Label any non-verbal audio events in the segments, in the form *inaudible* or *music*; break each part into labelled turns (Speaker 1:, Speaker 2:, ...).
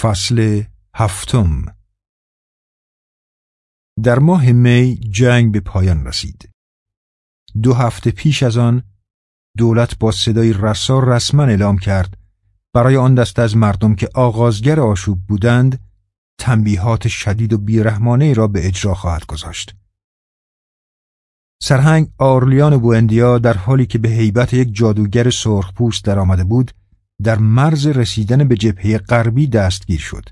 Speaker 1: فصل هفتم در ماه می جنگ به پایان رسید. دو هفته پیش از آن دولت با صدای رسا رسما اعلام کرد برای آن دست از مردم که آغازگر آشوب بودند تنبیهات شدید و بیرحمانه را به اجرا خواهد گذاشت. سرهنگ آرلیان بوندیا در حالی که به هیبت یک جادوگر سرخپوست در آمده بود در مرز رسیدن به جبهه غربی دستگیر شد.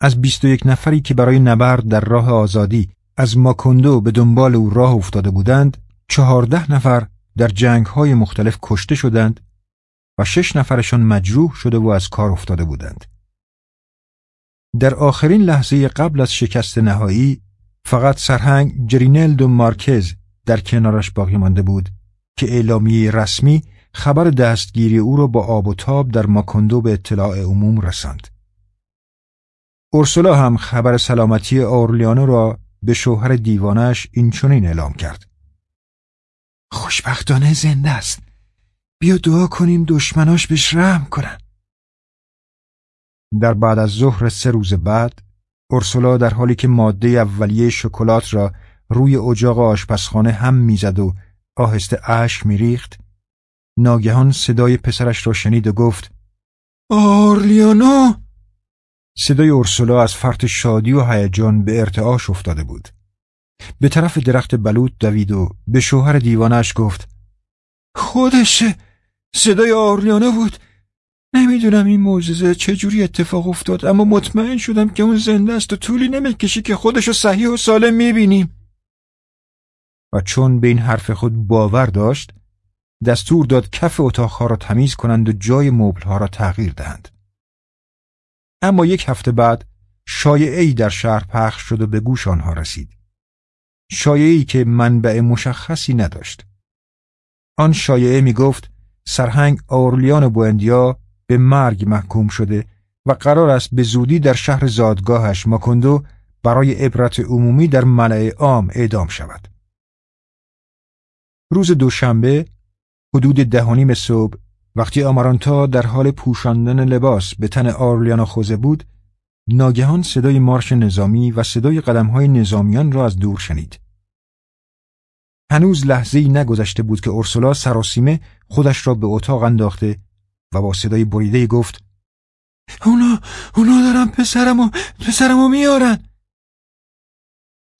Speaker 1: از بیست و یک نفری که برای نبرد در راه آزادی از ماکندو به دنبال او راه افتاده بودند، چهارده نفر در جنگ های مختلف کشته شدند و شش نفرشان مجروح شده و از کار افتاده بودند. در آخرین لحظه قبل از شکست نهایی فقط سرهنگ جرینلد و مارکز در کنارش باقی مانده بود که اعلامیه رسمی خبر دستگیری او را با آب و تاب در ماکندو به اطلاع عموم رساند. اورسولا هم خبر سلامتی اورلیانو را به شوهر دیوانش این چنین اعلام کرد.
Speaker 2: خوشبختانه زنده است. بیا دعا کنیم دشمناش بهش رحم کنن.
Speaker 1: در بعد از ظهر سه روز بعد اورسولا در حالی که ماده اولیه شکلات را روی اجاق آشپزخانه هم می‌زد و آهسته اشک میریخت ناگهان صدای پسرش را شنید و گفت
Speaker 2: آرلیانو
Speaker 1: صدای اورسولا از فرط شادی و هیجان به ارتعاش افتاده بود. به طرف درخت بلوط دوید و به شوهر دیوانش گفت
Speaker 2: خودشه! صدای آرلیانو بود. نمی‌دونم این معجزه چجوری اتفاق افتاد اما مطمئن شدم که اون زنده است و طولی نمی‌کشی که خودشو صحیح و سالم می‌بینیم.
Speaker 1: و چون به این حرف خود باور داشت دستور داد کف اتاقها را تمیز کنند و جای مبلها را تغییر دهند. اما یک هفته بعد شایعی در شهر پخش شد و به گوش آنها رسید. شایعی که منبع مشخصی نداشت. آن شایعه می گفت سرهنگ اورلیان بوندیا به مرگ محکوم شده و قرار است به زودی در شهر زادگاهش ماکندو برای عبرت عمومی در ملع عام اعدام شود. روز دوشنبه حدود دهانیم صبح وقتی آمارانتا در حال پوشاندن لباس به تن آرلیانا خوزه بود ناگهان صدای مارش نظامی و صدای قدمهای نظامیان را از دور شنید. هنوز لحظه ای نگذشته بود که اورسولا سراسیمه خودش را به اتاق انداخته و با صدای بریده گفت
Speaker 2: اونا اونا دارن پسرمو پسرمو میارن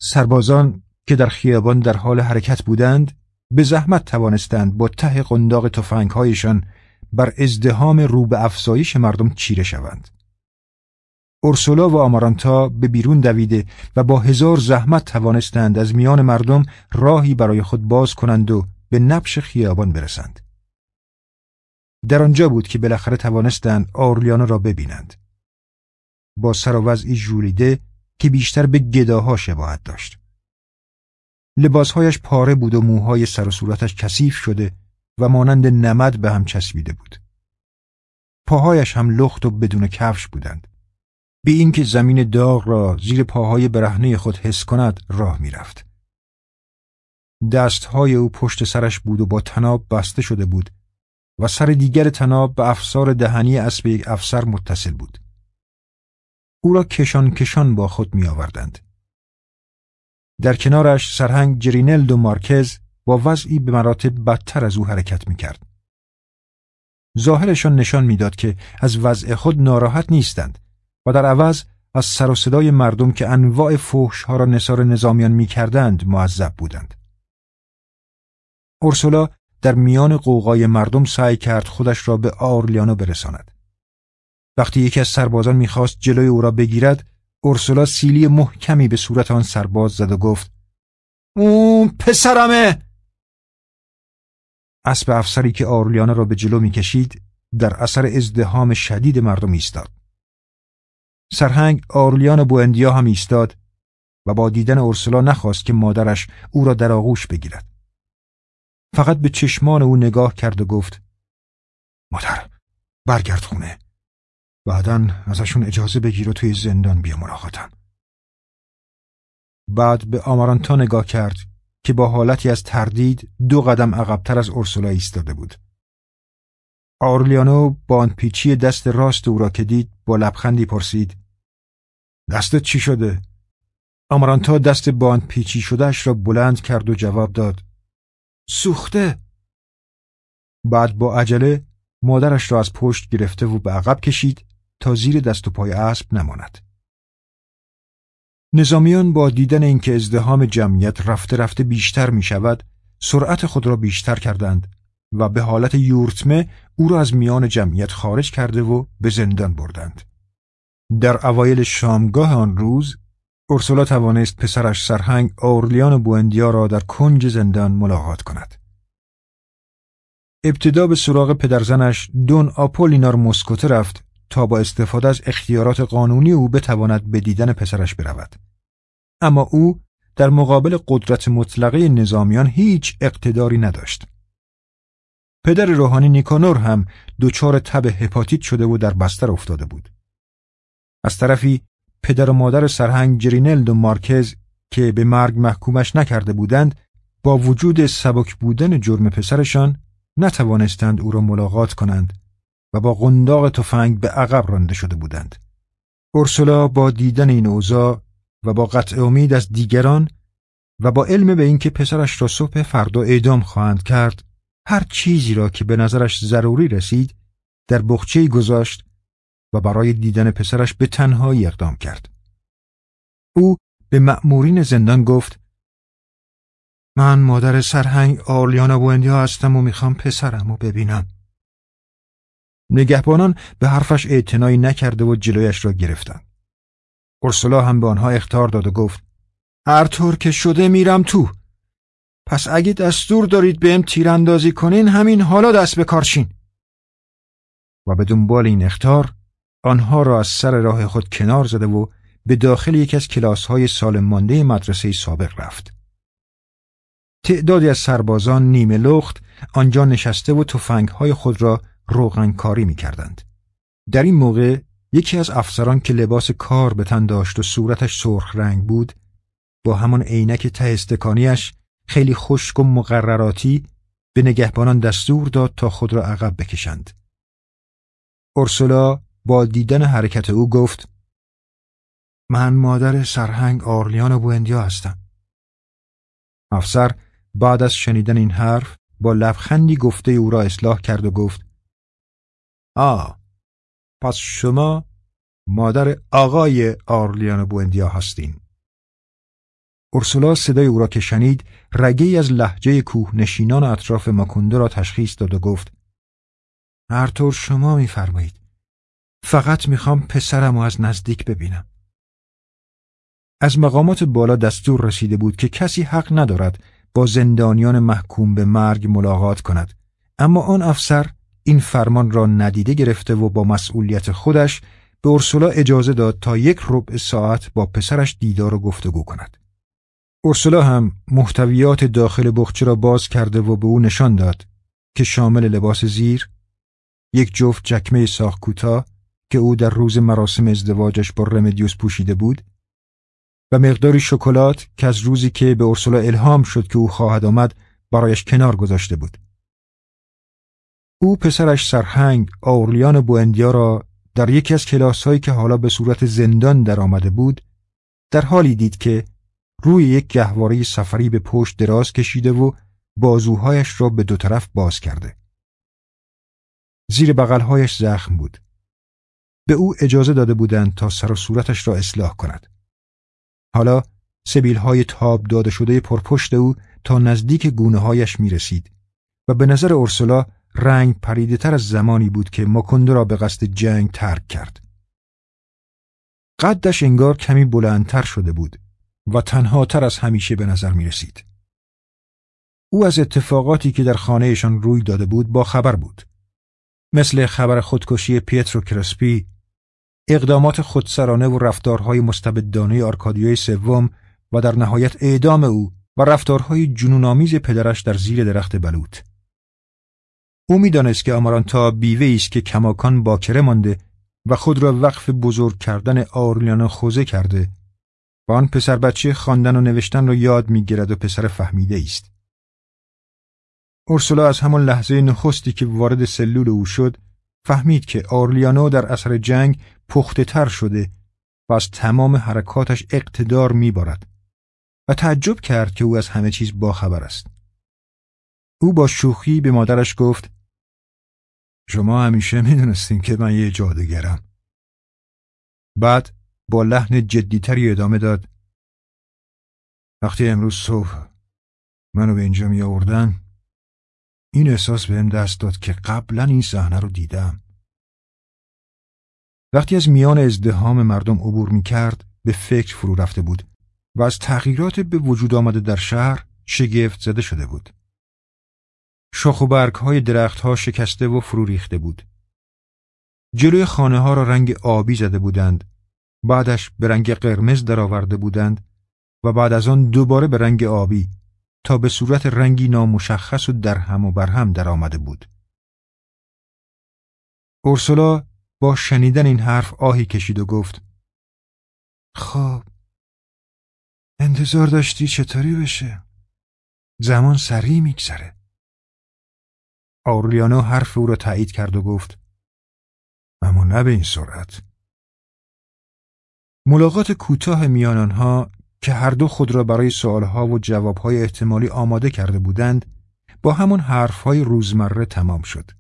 Speaker 1: سربازان که در خیابان در حال حرکت بودند به زحمت توانستند با ته قنداق تفنگهایشان بر ازدهام رو به افزایش مردم چیره شوند. اورسولا و آمارانتا به بیرون دویده و با هزار زحمت توانستند از میان مردم راهی برای خود باز کنند و به نبش خیابان برسند. در آنجا بود که بالاخره توانستند آرلیانو را ببینند. با سر و وضعی ژولیده که بیشتر به گداها شباهت داشت. لباسهایش پاره بود و موهای سر و صورتش کثیف شده و مانند نمد به هم چسبیده بود. پاهایش هم لخت و بدون کفش بودند. به اینکه زمین داغ را زیر پاهای برهنه خود حس کند راه می‌رفت. دستهای او پشت سرش بود و با تناب بسته شده بود و سر دیگر تناب به افسار دهنی اسب یک افسر متصل بود. او را کشان کشان با خود می آوردند. در کنارش سرهنگ جرینلد و مارکز با وضعی به مراتب بدتر از او حرکت می کرد. ظاهرشان نشان می‌داد که از وضع خود ناراحت نیستند و در عوض از سر و صدای مردم که انواع فحش ها را نصار نظامیان می کردند معذب بودند. اورسولا در میان قوقای مردم سعی کرد خودش را به آرلیانو برساند. وقتی یکی از سربازان می‌خواست جلوی او را بگیرد، اورسولا سیلی محکمی به صورت آن سرباز زد و گفت اون پسرمه اسب افسری که آرلیانو را به جلو می‌کشید در اثر ازدهام شدید مردم ایستاد. سرهنگ آرلیان بوندیا هم ایستاد و با دیدن اورسولا نخواست که مادرش او را در آغوش بگیرد. فقط به چشمان او نگاه کرد و گفت مادر برگرد خونه بعدا ازشون اجازه بگیر و توی زندان بیا ملاقاتم. بعد به آمارانتا نگاه کرد که با حالتی از تردید دو قدم عقبتر از اورسولا ایستاده بود. آرلیانو باندپیچی دست راست او را که دید با لبخندی پرسید دستت چی شده؟ آمارانتا دست باندپیچی شدهش را بلند کرد و جواب داد سوخته. بعد با عجله مادرش را از پشت گرفته و به عقب کشید تا زیر دست و پای اسب نماند. نظامیان با دیدن اینکه ازدهام جمعیت رفته رفته بیشتر می شود سرعت خود را بیشتر کردند و به حالت یورتمه او را از میان جمعیت خارج کرده و به زندان بردند. در اوایل شامگاه آن روز اورسولا توانست پسرش سرهنگ اورلیان بوندیا را در کنج زندان ملاقات کند. ابتدا به سراغ پدرزنش دون آپولینار مسکوته رفت تا با استفاده از اختیارات قانونی او بتواند به دیدن پسرش برود. اما او در مقابل قدرت مطلقه نظامیان هیچ اقتداری نداشت. پدر روحانی نیکانور هم دچار تب هپاتیت شده و در بستر افتاده بود. از طرفی پدر و مادر سرهنگ جرینلد و مارکز که به مرگ محکومش نکرده بودند با وجود سبک بودن جرم پسرشان نتوانستند او را ملاقات کنند و با قنداق تفنگ به عقب رانده شده بودند. اورسولا با دیدن این اوضاع و با قطع امید از دیگران و با علم به اینکه پسرش را صبح فردا اعدام خواهند کرد هر چیزی را که به نظرش ضروری رسید در بخچه گذاشت و برای دیدن پسرش به تنهایی اقدام کرد. او به مأمورین زندان گفت من مادر سرهنگ آرلیانا بوندیا هستم و می‌خوام پسرم رو ببینم. نگهبانان به حرفش اعتنایی نکرده و جلویش را گرفتند. ارسلا هم به آنها اختار داد و گفت هر طور که شده میرم تو. پس اگه دستور دارید بهم تیراندازی کنین همین حالا دست به کارشین. و به دنبال این اختار آنها را از سر راه خود کنار زده و به داخل یکی از کلاس های سالم مانده مدرسه سابق رفت. تعدادی از سربازان نیمه لخت آنجا نشسته و های خود را روغنکاری می کردند. در این موقع یکی از افسران که لباس کار به تن داشت و صورتش سرخ رنگ بود با همان عینک ته استکانیش خیلی خشک و مقرراتی به نگهبانان دستور داد تا خود را عقب بکشند. اورسولا با دیدن حرکت او گفت من مادر سرهنگ آرلیان بوندیا هستم. افسر بعد از شنیدن این حرف با لبخندی گفته او را اصلاح کرد و گفت آ پس شما مادر آقای آرلیان بوندیا هستین. ارسولا صدای او را که شنید رگه از لحجه کوه نشینان اطراف ماکونده را تشخیص داد و گفت هر طور شما میفرمایید فقط می‌خوام پسرم از نزدیک ببینم. از مقامات بالا دستور رسیده بود که کسی حق ندارد با زندانیان محکوم به مرگ ملاقات کند اما آن افسر این فرمان را ندیده گرفته و با مسئولیت خودش به ارسولا اجازه داد تا یک ربع ساعت با پسرش دیدار و گفتگو کند. ارسولا هم محتویات داخل بخچه را باز کرده و به او نشان داد که شامل لباس زیر، یک جفت جکمه ساخ کوتاه که او در روز مراسم ازدواجش با رمدیوس پوشیده بود و مقداری شکلات که از روزی که به ارسولا الهام شد که او خواهد آمد برایش کنار گذاشته بود. او پسرش سرهنگ آورلیان بوندیا را در یکی از کلاس هایی که حالا به صورت زندان در آمده بود در حالی دید که روی یک گهواره سفری به پشت دراز کشیده و بازوهایش را به دو طرف باز کرده. زیر بغلهایش زخم بود. به او اجازه داده بودند تا سر و صورتش را اصلاح کند. حالا سبیل های تاب داده شده پرپشت او تا نزدیک گونه هایش می رسید و به نظر ارسلا رنگ پریده تر از زمانی بود که ماکنده را به قصد جنگ ترک کرد. قدش انگار کمی بلندتر شده بود و تنها تر از همیشه به نظر می رسید. او از اتفاقاتی که در خانهشان روی داده بود با خبر بود. مثل خبر خودکشی پیترو کرسپی اقدامات خودسرانه و رفتارهای مستبدانه آرکادیوی سوم و در نهایت اعدام او و رفتارهای جنونآمیز پدرش در زیر درخت بلوط. او می‌دانست که آمارانتا بیوه است که کماکان باکره مانده و خود را وقف بزرگ کردن آرلیانا خوزه کرده و آن پسر بچه خواندن و نوشتن را یاد می‌گیرد و پسر فهمیده است. اورسولا از همان لحظه نخستی که وارد سلول او شد فهمید که آرلیانو در اثر جنگ پخته تر شده و از تمام حرکاتش اقتدار میبارد و تعجب کرد که او از همه چیز باخبر است. او با شوخی به مادرش گفت شما همیشه می‌دونستین که من یه جادوگرم. بعد با لحن جدیتری ادامه داد وقتی امروز صبح منو به اینجا می آوردن این احساس بهم دست داد که قبلا این صحنه رو دیدم. وقتی از میان ازدهام مردم عبور می کرد به فکر فرو رفته بود و از تغییرات به وجود آمده در شهر شگفت زده شده بود. شاخ و برگ های درخت ها شکسته و فرو ریخته بود. جلوی خانه ها را رنگ آبی زده بودند. بعدش به رنگ قرمز درآورده بودند و بعد از آن دوباره به رنگ آبی تا به صورت رنگی نامشخص و در هم و بر هم در آمده بود. اورسولا با شنیدن این حرف آهی کشید و گفت خب انتظار داشتی چطوری بشه؟ زمان سریع میگذره. آورلیانو حرف او را تایید کرد و گفت اما نه به این سرعت. ملاقات کوتاه میان آنها که هر دو خود را برای سوالها و جوابهای احتمالی آماده کرده بودند با همان حرفهای روزمره تمام شد.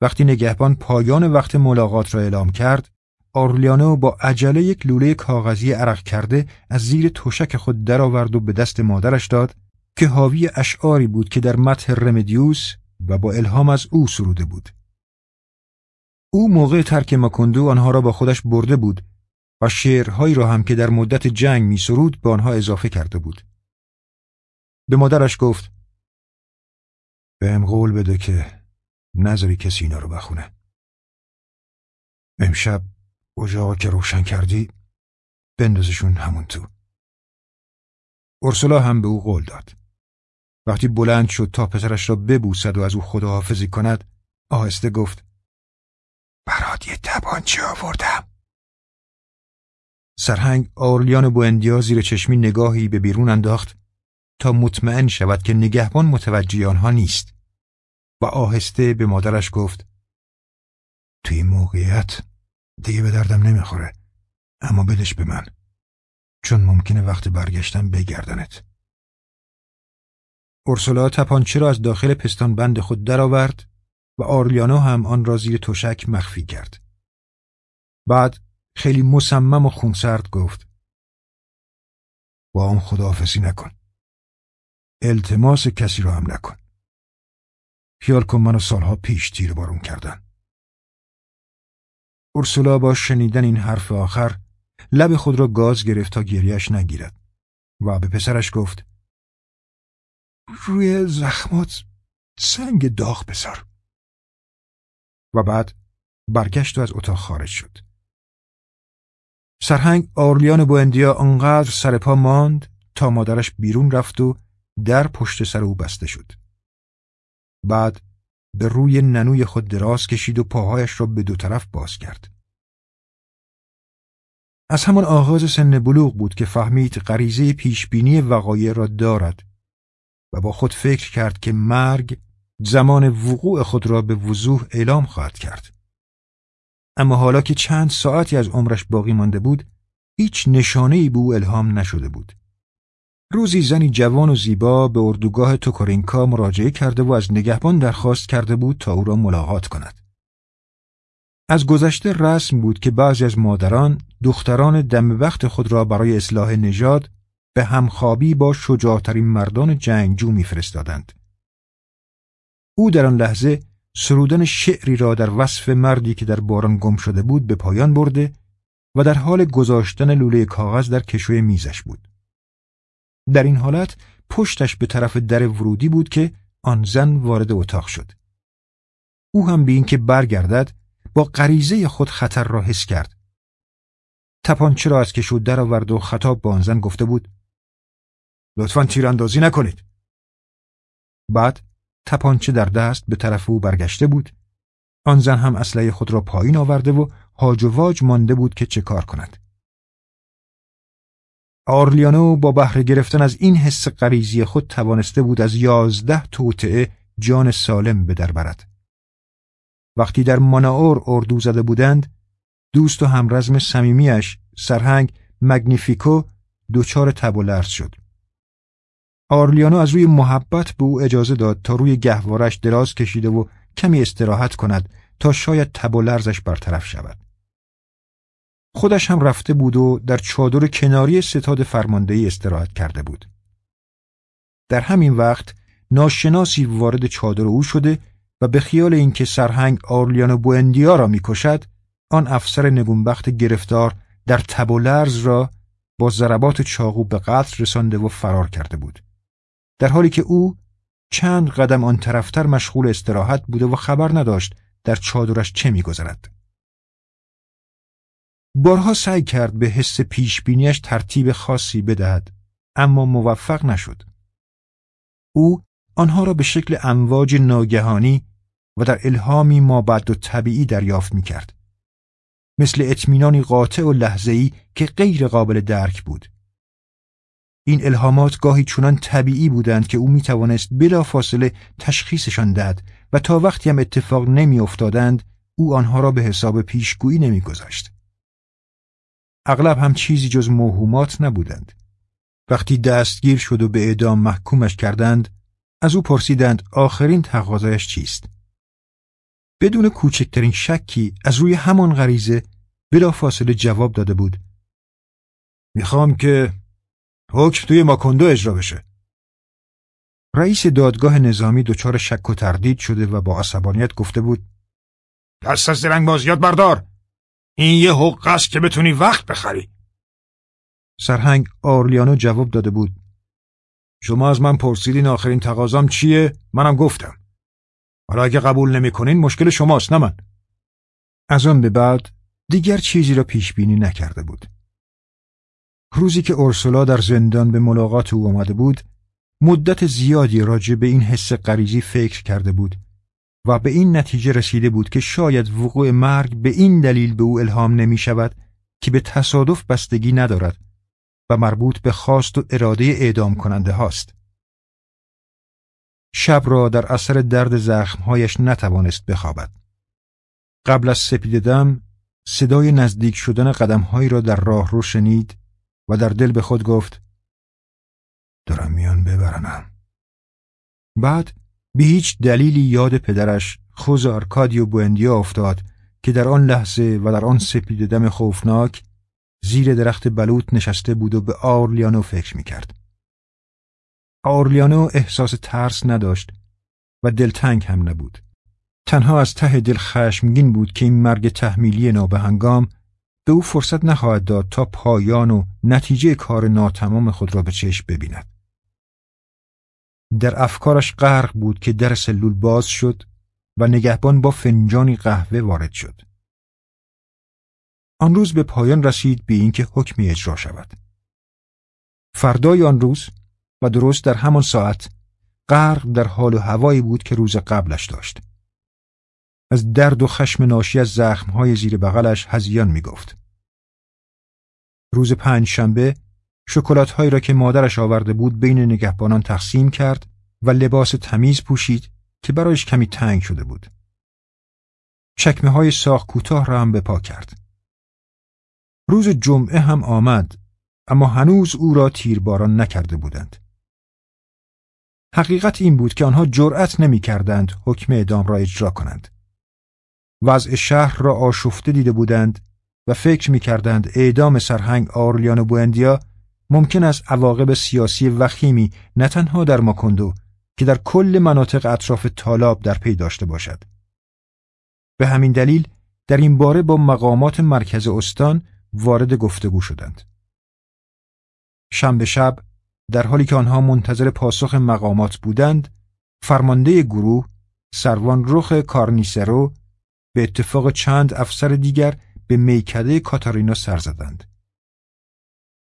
Speaker 1: وقتی نگهبان پایان وقت ملاقات را اعلام کرد، آرلیانو با عجله یک لوله کاغذی عرق کرده از زیر تشک خود درآورد و به دست مادرش داد که حاوی اشعاری بود که در متح رمدیوس و با الهام از او سروده بود. او موقع ترک ماکندو آنها را با خودش برده بود و شعرهایی را هم که در مدت جنگ می سرود به آنها اضافه کرده بود. به مادرش گفت بهم قول بده که نذاری کسی اینا رو بخونه. امشب اجاقا که روشن کردی بندازشون همون تو. ارسلا هم به او قول داد. وقتی بلند شد تا پسرش را ببوسد و از او خداحافظی کند آهسته گفت برات یه تبانچه آوردم. سرهنگ آرلیان بوندیا زیر چشمی نگاهی به بیرون انداخت تا مطمئن شود که نگهبان متوجه آنها نیست و آهسته به مادرش گفت توی این موقعیت دیگه به دردم نمی‌خوره اما بدش به من چون ممکنه وقت برگشتن بگردنت اورسولا تپانچه را از داخل پستان بند خود درآورد و آرلیانو هم آن را زیر تشک مخفی کرد. بعد خیلی مصمم و خونسرد گفت با هم خداحافظی نکن. التماس کسی را هم نکن. خیال کن منو سالها پیش تیر بارون کردن. ارسولا با شنیدن این حرف آخر لب خود را گاز گرفت تا گریش نگیرد و به پسرش گفت روی زخمات سنگ داغ بذار و بعد برگشت و از اتاق خارج شد سرهنگ آرلیان بوندیا آنقدر سر پا ماند تا مادرش بیرون رفت و در پشت سر او بسته شد. بعد به روی ننوی خود دراز کشید و پاهایش را به دو طرف باز کرد. از همان آغاز سن بلوغ بود که فهمید غریزه پیشبینی وقایع را دارد و با خود فکر کرد که مرگ زمان وقوع خود را به وضوح اعلام خواهد کرد. اما حالا که چند ساعتی از عمرش باقی مانده بود هیچ نشانه ای به او الهام نشده بود روزی زنی جوان و زیبا به اردوگاه توکورینکا مراجعه کرده و از نگهبان درخواست کرده بود تا او را ملاقات کند از گذشته رسم بود که بعضی از مادران دختران دم وقت خود را برای اصلاح نژاد به همخوابی با شجاعترین مردان جنگجو میفرستادند. او در آن لحظه سرودن شعری را در وصف مردی که در باران گم شده بود به پایان برده و در حال گذاشتن لوله کاغذ در کشوی میزش بود. در این حالت پشتش به طرف در ورودی بود که آن زن وارد اتاق شد. او هم به اینکه برگردد با غریزه خود خطر را حس کرد. تپانچه را از کشو درآورد و خطاب به آن زن گفته بود لطفا تیراندازی نکنید. بعد تپانچه در دست به طرف او برگشته بود آن زن هم اسلحه خود را پایین آورده و هاج و واج مانده بود که چه کار کند آرلیانو با بهره گرفتن از این حس غریزی خود توانسته بود از یازده توطعه جان سالم به در برد. وقتی در ماناور اردو زده بودند دوست و همرزم صمیمیش سرهنگ مگنیفیکو دچار تب و لرز شد آرلیانو از روی محبت به او اجازه داد تا روی گهوارش دراز کشیده و کمی استراحت کند تا شاید تب و لرزش برطرف شود. خودش هم رفته بود و در چادر کناری ستاد فرماندهی استراحت کرده بود. در همین وقت ناشناسی وارد چادر او شده و به خیال اینکه سرهنگ آرلیانو بوندیا را می‌کشد آن افسر نگونبخت گرفتار در تب و لرز را با ضربات چاقو به قتل رسانده و فرار کرده بود. در حالی که او چند قدم آن طرفتر مشغول استراحت بوده و خبر نداشت در چادرش چه میگذرد بارها سعی کرد به حس پیشبینیش ترتیب خاصی بدهد اما موفق نشد او آنها را به شکل امواج ناگهانی و در الهامی مابد و طبیعی دریافت می کرد. مثل اطمینانی قاطع و لحظه‌ای که غیر قابل درک بود. این الهامات گاهی چنان طبیعی بودند که او می توانست بلا فاصله تشخیصشان دهد و تا وقتی هم اتفاق نمی افتادند او آنها را به حساب پیشگویی نمی گذاشت. اغلب هم چیزی جز موهومات نبودند. وقتی دستگیر شد و به اعدام محکومش کردند از او پرسیدند آخرین تقاضایش چیست بدون کوچکترین شکی از روی همان غریزه بلافاصله جواب داده بود می‌خوام که حکم توی ماکندو اجرا بشه. رئیس دادگاه نظامی دچار شک و تردید شده و با عصبانیت گفته بود
Speaker 2: دست از درنگ بازیات بردار. این یه حق است که بتونی وقت بخری.
Speaker 1: سرهنگ آرلیانو جواب داده بود شما از من پرسیدین آخرین تقاضام چیه؟ منم گفتم. حالا اگه قبول نمی‌کنین مشکل شماست نه من. از آن به بعد دیگر چیزی را پیش بینی نکرده بود. روزی که اورسولا در زندان به ملاقات او آمده بود مدت زیادی راجع به این حس غریزی فکر کرده بود و به این نتیجه رسیده بود که شاید وقوع مرگ به این دلیل به او الهام نمی شود که به تصادف بستگی ندارد و مربوط به خواست و اراده اعدام کننده هاست. شب را در اثر درد زخمهایش نتوانست بخوابد. قبل از سپیددم صدای نزدیک شدن قدمهایی را در راه رو شنید و در دل به خود گفت دارم میان ببرنم. بعد به هیچ دلیلی یاد پدرش خوز آرکادیو بوندیا افتاد که در آن لحظه و در آن سپیددم خوفناک زیر درخت بلوط نشسته بود و به آرلیانو فکر می‌کرد. آرلیانو احساس ترس نداشت و دلتنگ هم نبود. تنها از ته دل خشمگین بود که این مرگ تحمیلی نابهنگام به او فرصت نخواهد داد تا پایان و نتیجه کار ناتمام خود را به چشم ببیند. در افکارش غرق بود که در سلول باز شد و نگهبان با فنجانی قهوه وارد شد. آن روز به پایان رسید به اینکه حکمی اجرا شود. فردای آن روز و درست در همان ساعت غرق در حال و هوایی بود که روز قبلش داشت. از درد و خشم ناشی از زخمهای زیر بغلش هزیان می گفت. روز پنج شنبه شکلات را که مادرش آورده بود بین نگهبانان تقسیم کرد و لباس تمیز پوشید که برایش کمی تنگ شده بود. چکمه های ساخ کوتاه را هم به پا کرد. روز جمعه هم آمد اما هنوز او را تیرباران نکرده بودند. حقیقت این بود که آنها جرأت نمی کردند حکم اعدام را اجرا کنند. وضع شهر را آشفته دیده بودند و فکر می کردند اعدام سرهنگ آرلیان بوندیا ممکن است عواقب سیاسی وخیمی نه تنها در ماکندو که در کل مناطق اطراف تالاب در پی داشته باشد. به همین دلیل در این باره با مقامات مرکز استان وارد گفتگو شدند. شنبه شب در حالی که آنها منتظر پاسخ مقامات بودند، فرمانده گروه سروان رخ کارنیسرو به اتفاق چند افسر دیگر به میکده کاتارینا سر زدند.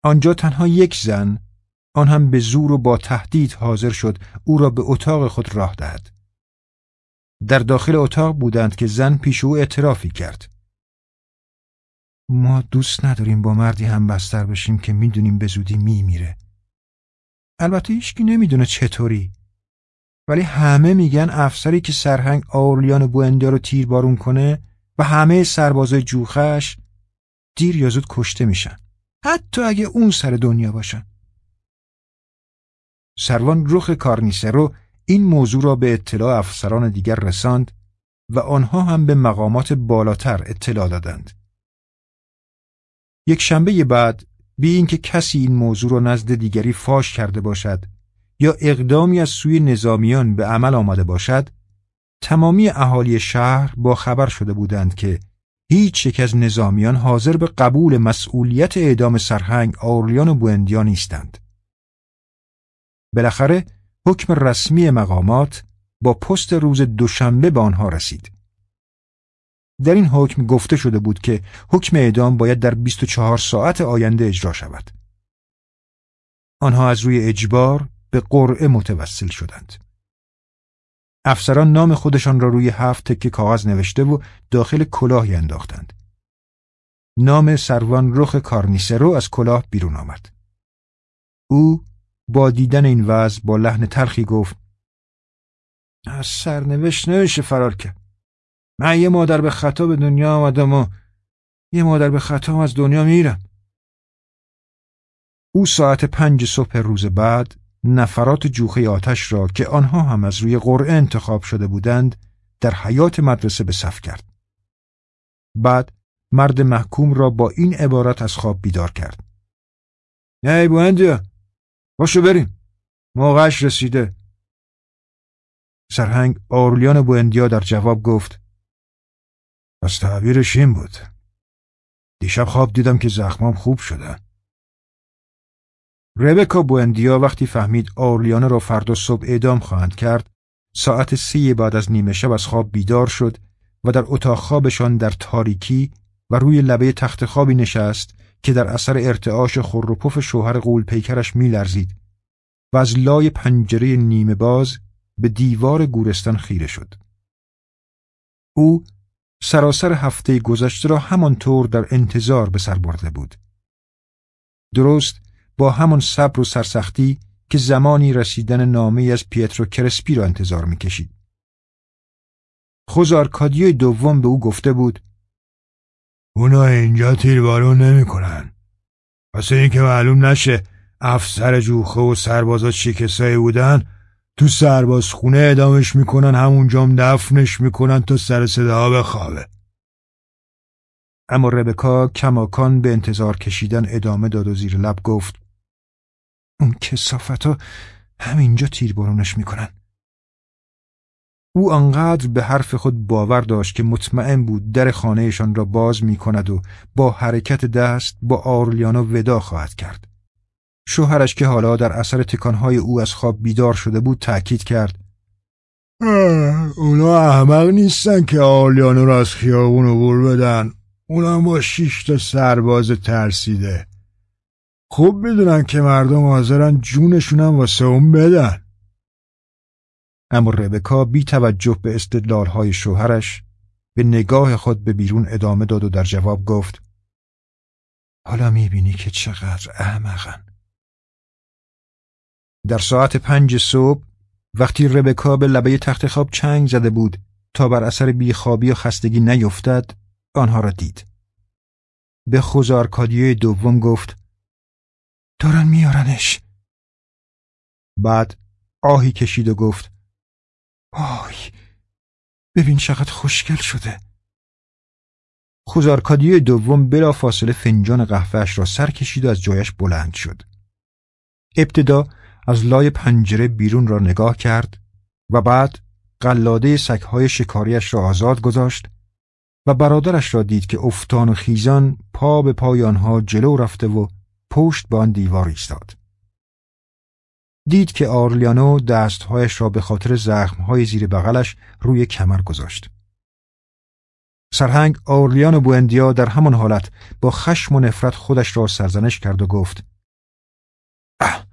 Speaker 1: آنجا تنها یک زن آن هم به زور و با تهدید حاضر شد او را به اتاق خود راه دهد. در داخل اتاق بودند که زن پیش او اعترافی کرد. ما دوست نداریم با مردی هم بستر بشیم که می‌دونیم به زودی میمیره. البته هیچکی نمی‌دونه چطوری. ولی همه میگن افسری که سرهنگ آرلیان بوندیا رو تیربارون کنه و همه سربازای جوخش دیر یا زود کشته میشن. حتی اگه اون سر دنیا باشن. سروان رخ کارنیسرو این موضوع را به اطلاع افسران دیگر رساند و آنها هم به مقامات بالاتر اطلاع دادند. یک شنبه بعد بی اینکه کسی این موضوع را نزد دیگری فاش کرده باشد یا اقدامی از سوی نظامیان به عمل آمده باشد تمامی اهالی شهر با خبر شده بودند که هیچ یک از نظامیان حاضر به قبول مسئولیت اعدام سرهنگ آرلیان و بوندیا نیستند. بالاخره حکم رسمی مقامات با پست روز دوشنبه به آنها رسید. در این حکم گفته شده بود که حکم اعدام باید در 24 ساعت آینده اجرا شود. آنها از روی اجبار به قرعه متوسل شدند. افسران نام خودشان را روی هفت تکه کاغذ نوشته و داخل کلاهی انداختند. نام سروان رخ کارنیسرو از کلاه بیرون آمد. او با دیدن این وضع با لحن تلخی گفت از سرنوشت نمیشه فرار کرد. من یه مادر به خطا به دنیا آمدم و یه مادر به خطا از دنیا میرم. او ساعت پنج صبح روز بعد نفرات جوخه آتش را که آنها هم از روی قرعه انتخاب شده بودند در حیات مدرسه به صف کرد. بعد مرد محکوم را با این عبارت از خواب بیدار کرد. نه بوندیا باشو بریم موقعش رسیده سرهنگ آرلیان بوندیا در جواب گفت پس تعبیرش این بود دیشب خواب دیدم که زخمام خوب شده ربکا بوندیا وقتی فهمید آرلیانه را فردا صبح اعدام خواهند کرد ساعت سی بعد از نیمه شب از خواب بیدار شد و در اتاق خوابشان در تاریکی و روی لبه تخت خوابی نشست که در اثر ارتعاش خور و پف شوهر قول پیکرش میلرزید و از لای پنجره نیمه باز به دیوار گورستان خیره شد. او سراسر هفته گذشته را همانطور در انتظار به سر برده بود. درست با همان صبر و سرسختی که زمانی رسیدن نامه از پیترو کرسپی را انتظار می‌کشید. خوزارکادیوی دوم به او گفته بود
Speaker 2: اونا اینجا تیربارون نمی‌کنن. واسه اینکه معلوم نشه افسر جوخه و سربازا چه کسایی بودن تو سربازخونه ادامش می‌کنن همونجام دفنش می‌کنن تا سر صدا بخوابه
Speaker 1: اما ربکا کماکان به انتظار کشیدن ادامه داد و زیر لب گفت اون کسافتا همینجا تیربارونش می‌کنن. او آنقدر به حرف خود باور داشت که مطمئن بود در خانهشان را باز می کند و با حرکت دست با آرلیانا ودا خواهد کرد. شوهرش که حالا در اثر تکانهای او از خواب بیدار شده بود تأکید کرد.
Speaker 2: اونا احمق نیستن که آرلیانو را از خیابون عبور بدن. اونا با شیش تا سرباز ترسیده. خوب می‌دونن که مردم حاضرن جونشونم واسه اون بدن.
Speaker 1: اما ربکا بی توجه به استدلالهای شوهرش به نگاه خود به بیرون ادامه داد و در جواب گفت حالا می‌بینی که چقدر احمقن. در ساعت پنج صبح وقتی ربکا به لبه تخت خواب چنگ زده بود تا بر اثر بیخوابی و خستگی نیفتد آنها را دید. به خوزارکادیه دوم گفت دارن میارنش. بعد آهی کشید و گفت آی ببین چقدر خوشگل شده. خوزارکادیه دوم بلا فاصله فنجان قهوهش را سر کشید و از جایش بلند شد. ابتدا از لای پنجره بیرون را نگاه کرد و بعد قلاده سگهای شکاریش را آزاد گذاشت و برادرش را دید که افتان و خیزان پا به پای آنها جلو رفته و پشت به آن دیوار ایستاد. دید که آرلیانو دستهایش را به خاطر زخمهای زیر بغلش روی کمر گذاشت. سرهنگ آرلیان و بوندیا در همان حالت با خشم و نفرت خودش را سرزنش کرد و گفت اه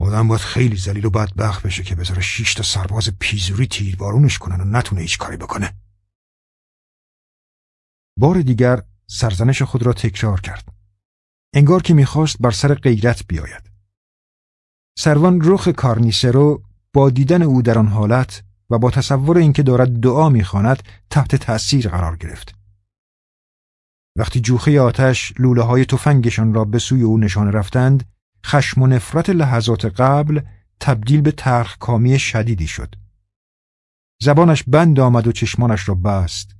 Speaker 1: آدم باید خیلی زلیل و بدبخت بشه که بذاره شیش تا سرباز پیزوری تیربارونش کنن و نتونه هیچ کاری بکنه. بار دیگر سرزنش خود را تکرار کرد. انگار که می‌خواست بر سر غیرت بیاید. سروان رخ کارنیسرو با دیدن او در آن حالت و با تصور اینکه دارد دعا می‌خواند تحت تأثیر قرار گرفت. وقتی جوخه آتش لوله های تفنگشان را به سوی او نشانه رفتند، خشم و نفرت لحظات قبل تبدیل به کامی شدیدی شد. زبانش بند آمد و چشمانش را بست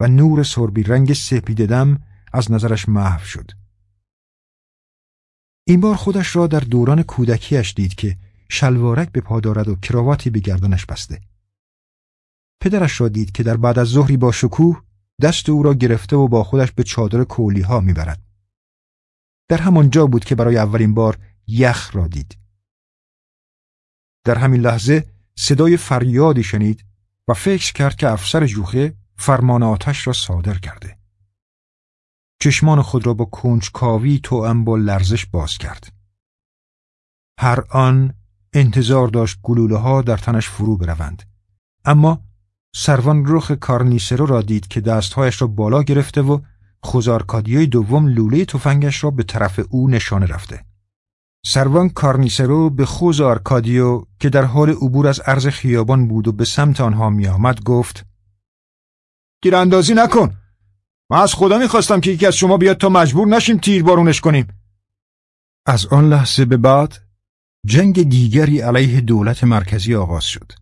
Speaker 1: و نور سربی رنگ سپیددم از نظرش محو شد. این بار خودش را در دوران کودکیش دید که شلوارک به پا دارد و کراواتی به گردنش بسته. پدرش را دید که در بعد از ظهری با شکوه دست او را گرفته و با خودش به چادر کولی ها می‌برد. در همان جا بود که برای اولین بار یخ را دید. در همین لحظه صدای فریادی شنید و فکر کرد که افسر جوخه فرمان آتش را صادر کرده. چشمان خود را با کنجکاوی تو با لرزش باز کرد. هر آن انتظار داشت گلوله ها در تنش فرو بروند. اما سروان رخ کارنیسرو را دید که دستهایش را بالا گرفته و خوزارکادیوی دوم لوله تفنگش را به طرف او نشانه رفته. سروان کارنیسرو به خوز آرکادیو که در حال عبور از عرض خیابان بود و به سمت آنها می آمد گفت گیراندازی نکن من از خدا می‌خواستم که یکی از شما بیاد تا مجبور نشیم تیر بارونش کنیم از آن لحظه به بعد جنگ دیگری علیه دولت مرکزی آغاز شد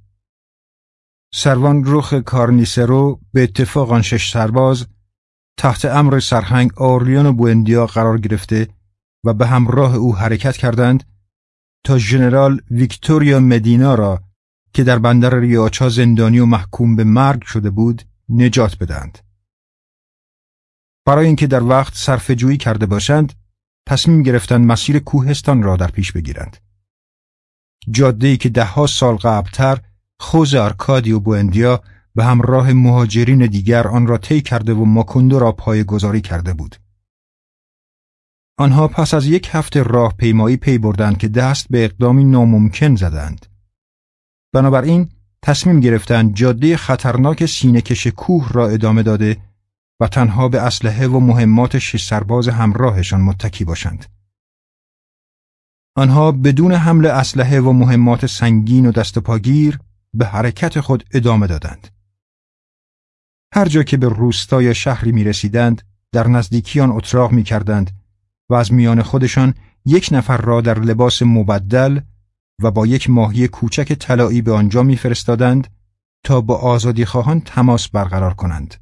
Speaker 1: سروان رخ کارنیسرو به اتفاق آن شش سرباز تحت امر سرهنگ آرلیان و بوندیا قرار گرفته و به همراه او حرکت کردند تا ژنرال ویکتوریا مدینا را که در بندر ریاچا زندانی و محکوم به مرگ شده بود نجات بدهند. برای اینکه در وقت صرفه جویی کرده باشند تصمیم گرفتند مسیر کوهستان را در پیش بگیرند. جاده‌ای که دهها سال قبلتر خوزه آرکادیو بوئندیا به همراه مهاجرین دیگر آن را طی کرده و ماکوندو را گذاری کرده بود. آنها پس از یک هفته راه پیمایی پی بردند که دست به اقدامی ناممکن زدند. بنابراین تصمیم گرفتند جاده خطرناک سینه‌کش کوه را ادامه داده و تنها به اسلحه و مهمات شش سرباز همراهشان متکی باشند. آنها بدون حمل اسلحه و مهمات سنگین و دست پاگیر به حرکت خود ادامه دادند. هر جا که به روستای شهری می رسیدند در نزدیکی آن اتراق می کردند و از میان خودشان یک نفر را در لباس مبدل و با یک ماهی کوچک طلایی به آنجا میفرستادند تا با آزادی خواهان تماس برقرار کنند.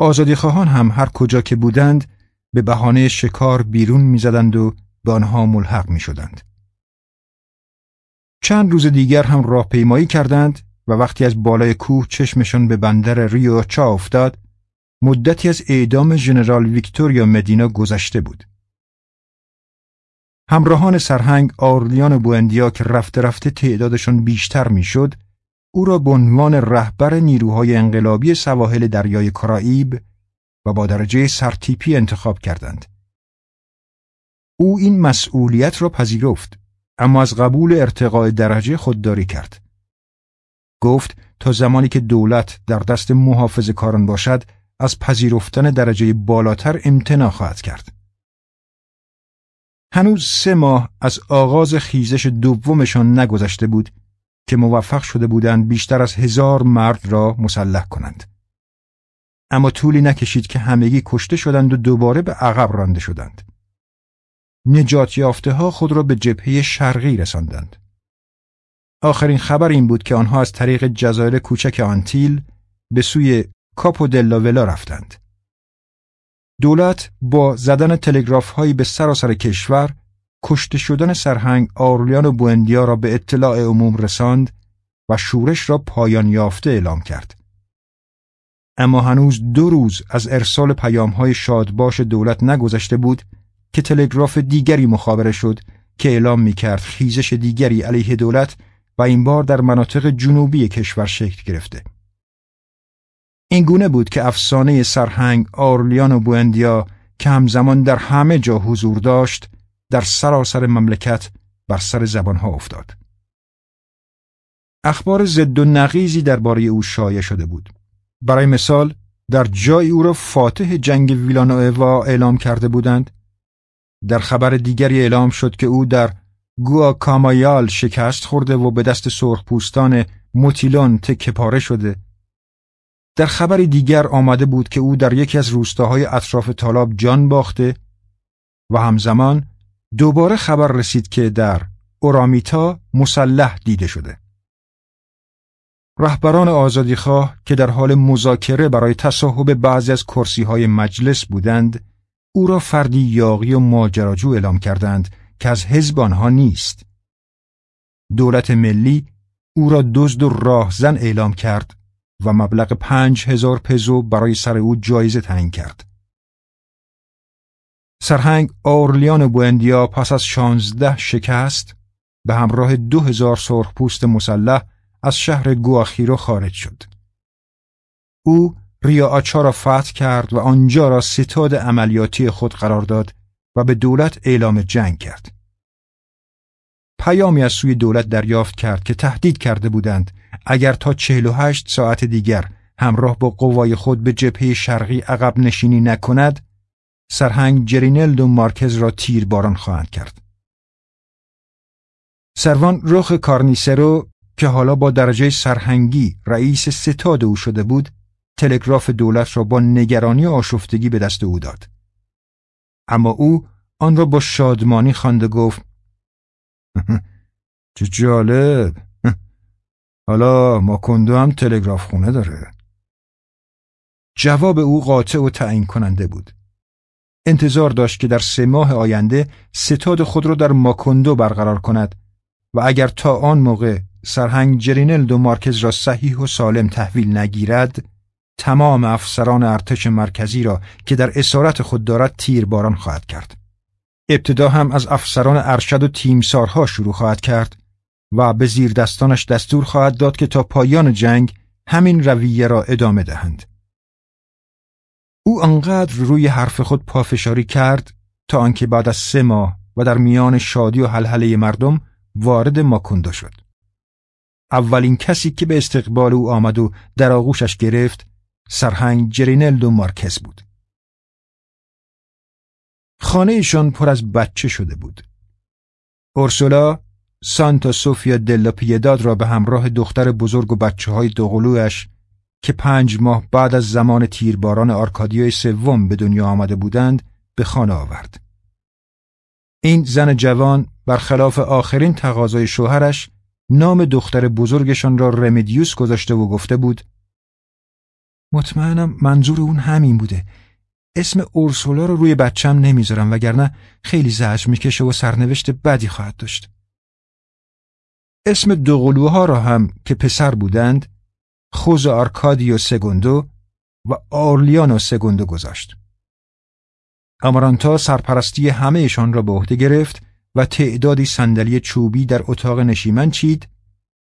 Speaker 1: آزادی خواهان هم هر کجا که بودند به بهانه شکار بیرون می‌زدند و به آنها ملحق می شدند. چند روز دیگر هم راهپیمایی کردند و وقتی از بالای کوه چشمشان به بندر ریو چا افتاد مدتی از اعدام ژنرال ویکتوریا مدینا گذشته بود. همراهان سرهنگ آرلیان و بوندیا که رفته رفته تعدادشان بیشتر می‌شد، او را به عنوان رهبر نیروهای انقلابی سواحل دریای کرائیب و با درجه سرتیپی انتخاب کردند. او این مسئولیت را پذیرفت اما از قبول ارتقاء درجه خودداری کرد. گفت تا زمانی که دولت در دست محافظ کاران باشد از پذیرفتن درجه بالاتر امتناع خواهد کرد. هنوز سه ماه از آغاز خیزش دومشان نگذشته بود که موفق شده بودند بیشتر از هزار مرد را مسلح کنند. اما طولی نکشید که همگی کشته شدند و دوباره به عقب رانده شدند. نجات یافته ها خود را به جبهه شرقی رساندند. آخرین خبر این بود که آنها از طریق جزایر کوچک آنتیل به سوی کاپو دلاولا رفتند. دولت با زدن تلگراف هایی به سراسر کشور کشته شدن سرهنگ آرلیان و بوندیا را به اطلاع عموم رساند و شورش را پایان یافته اعلام کرد. اما هنوز دو روز از ارسال پیام های شادباش دولت نگذشته بود که تلگراف دیگری مخابره شد که اعلام می کرد خیزش دیگری علیه دولت و این بار در مناطق جنوبی کشور شکل گرفته. این گونه بود که افسانه سرهنگ آرلیان و بوندیا که همزمان در همه جا حضور داشت در سراسر مملکت بر سر زبانها افتاد. اخبار ضد و نقیزی درباره او شایع شده بود. برای مثال در جای او را فاتح جنگ ویلانووا اعلام کرده بودند در خبر دیگری اعلام شد که او در گواکامایال شکست خورده و به دست سرخپوستان موتیلون تکه پاره شده در خبری دیگر آمده بود که او در یکی از روستاهای اطراف تالاب جان باخته و همزمان دوباره خبر رسید که در اورامیتا مسلح دیده شده. رهبران آزادیخواه که در حال مذاکره برای تصاحب بعضی از کرسی های مجلس بودند او را فردی یاقی و ماجراجو اعلام کردند که از حزب آنها نیست. دولت ملی او را دزد و راهزن اعلام کرد و مبلغ پنج هزار پزو برای سر او جایزه تعیین کرد. سرهنگ آرلیان بوندیا پس از شانزده شکست به همراه دو هزار سرخپوست مسلح از شهر گواخیرو خارج شد. او ریا آچا را فتح کرد و آنجا را ستاد عملیاتی خود قرار داد و به دولت اعلام جنگ کرد. پیامی از سوی دولت دریافت کرد که تهدید کرده بودند اگر تا 48 ساعت دیگر همراه با قوای خود به جبهه شرقی عقب نشینی نکند سرهنگ جرینلد و مارکز را تیر باران خواهند کرد. سروان رخ کارنیسرو که حالا با درجه سرهنگی رئیس ستاد او شده بود تلگراف دولت را با نگرانی و آشفتگی به دست او داد. اما او آن را با شادمانی خوانده گفت *laughs* چه جالب *laughs* حالا ماکندو هم تلگراف خونه داره جواب او قاطع و تعیین کننده بود انتظار داشت که در سه ماه آینده ستاد خود را در ماکندو برقرار کند و اگر تا آن موقع سرهنگ جرینلد و مارکز را صحیح و سالم تحویل نگیرد تمام افسران ارتش مرکزی را که در اسارت خود دارد تیر باران خواهد کرد ابتدا هم از افسران ارشد و تیمسارها شروع خواهد کرد و به زیر دستانش دستور خواهد داد که تا پایان جنگ همین رویه را ادامه دهند. او انقدر روی حرف خود پافشاری کرد تا آنکه بعد از سه ماه و در میان شادی و حلحله مردم وارد ماکوندو شد. اولین کسی که به استقبال او آمد و در آغوشش گرفت سرهنگ جرینلد و مارکز بود. خانه ایشان پر از بچه شده بود. اورسولا سانتا سوفیا دلا پیداد را به همراه دختر بزرگ و بچه های که پنج ماه بعد از زمان تیرباران آرکادیوی سوم به دنیا آمده بودند به خانه آورد. این زن جوان برخلاف آخرین تقاضای شوهرش نام دختر بزرگشان را رمدیوس گذاشته و گفته بود مطمئنم منظور اون همین بوده اسم اورسولا رو روی بچم نمی‌ذارم وگرنه خیلی زجر می‌کشه و سرنوشت بدی خواهد داشت اسم دوقلوها را هم که پسر بودند خوز آرکادیو سگوندو و آرلیانو سگوندو گذاشت امارانتا سرپرستی همهشان را به عهده گرفت و تعدادی صندلی چوبی در اتاق نشیمن چید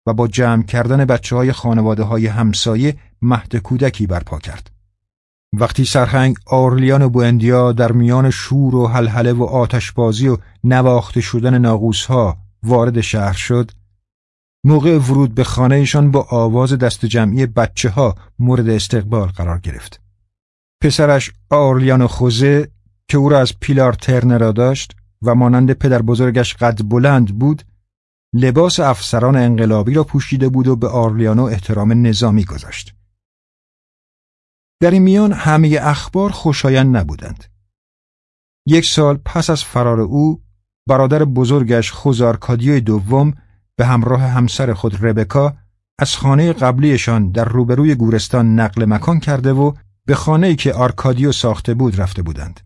Speaker 1: و با جمع کردن بچه های خانواده های همسایه مهد کودکی برپا کرد. وقتی سرهنگ آرلیان و بوندیا در میان شور و حلحله و آتشبازی و نواخته شدن ها وارد شهر شد موقع ورود به خانهشان با آواز دست جمعی بچه ها مورد استقبال قرار گرفت. پسرش آرلیان خوزه که او را از پیلار ترنرا داشت و مانند پدر بزرگش قد بلند بود لباس افسران انقلابی را پوشیده بود و به آرلیانو احترام نظامی گذاشت. در این میان همه اخبار خوشایند نبودند. یک سال پس از فرار او برادر بزرگش خوزارکادیوی دوم به همراه همسر خود ربکا از خانه قبلیشان در روبروی گورستان نقل مکان کرده و به خانه‌ای که آرکادیو ساخته بود رفته بودند.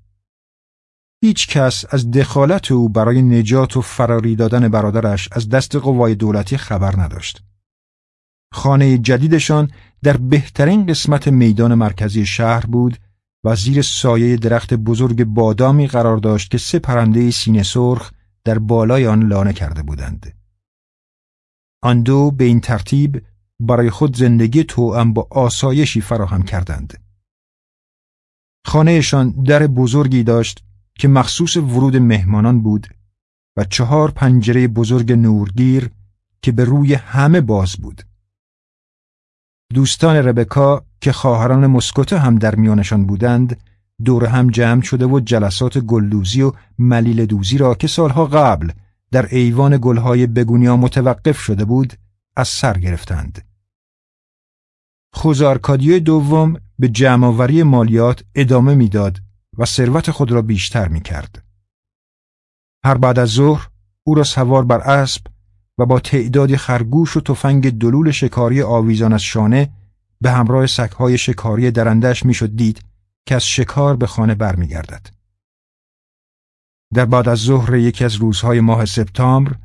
Speaker 1: هیچ کس از دخالت او برای نجات و فراری دادن برادرش از دست قوای دولتی خبر نداشت. خانه جدیدشان در بهترین قسمت میدان مرکزی شهر بود و زیر سایه درخت بزرگ بادامی قرار داشت که سه پرنده سینه سرخ در بالای آن لانه کرده بودند. آن دو به این ترتیب برای خود زندگی توأم با آسایشی فراهم کردند. خانهشان در بزرگی داشت که مخصوص ورود مهمانان بود و چهار پنجره بزرگ نورگیر که به روی همه باز بود. دوستان ربکا که خواهران مسکوته هم در میانشان بودند دور هم جمع شده و جلسات گلدوزی و ملیل دوزی را که سالها قبل در ایوان گلهای بگونیا متوقف شده بود از سر گرفتند. خوزارکادی دوم به جمعآوری مالیات ادامه می‌داد و ثروت خود را بیشتر می کرد. هر بعد از ظهر او را سوار بر اسب و با تعدادی خرگوش و تفنگ دلول شکاری آویزان از شانه به همراه سگهای شکاری درندش می‌شد دید که از شکار به خانه برمیگردد. در بعد از ظهر یکی از روزهای ماه سپتامبر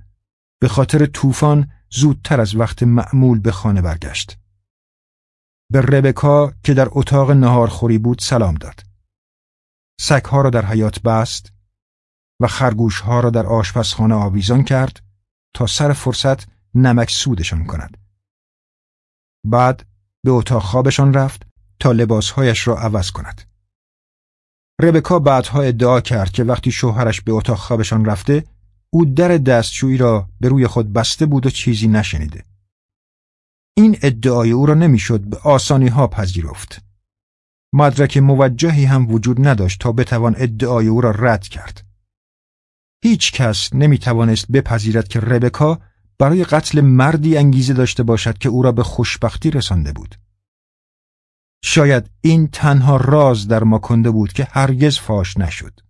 Speaker 1: به خاطر طوفان زودتر از وقت معمول به خانه برگشت. به ربکا که در اتاق نهارخوری بود سلام داد. سگها را در حیات بست و خرگوشها را در آشپزخانه آویزان کرد تا سر فرصت نمک سودشان کند. بعد به اتاق خوابشان رفت تا لباسهایش را عوض کند. ربکا بعدها ادعا کرد که وقتی شوهرش به اتاق خوابشان رفته او در دستشویی را به روی خود بسته بود و چیزی نشنیده. این ادعای او را نمی‌شد به آسانی ها پذیرفت. مدرک موجهی هم وجود نداشت تا بتوان ادعای او را رد کرد. هیچ کس نمی توانست بپذیرد که ربکا برای قتل مردی انگیزه داشته باشد که او را به خوشبختی رسانده بود. شاید این تنها راز در ما کنده بود که هرگز فاش نشد.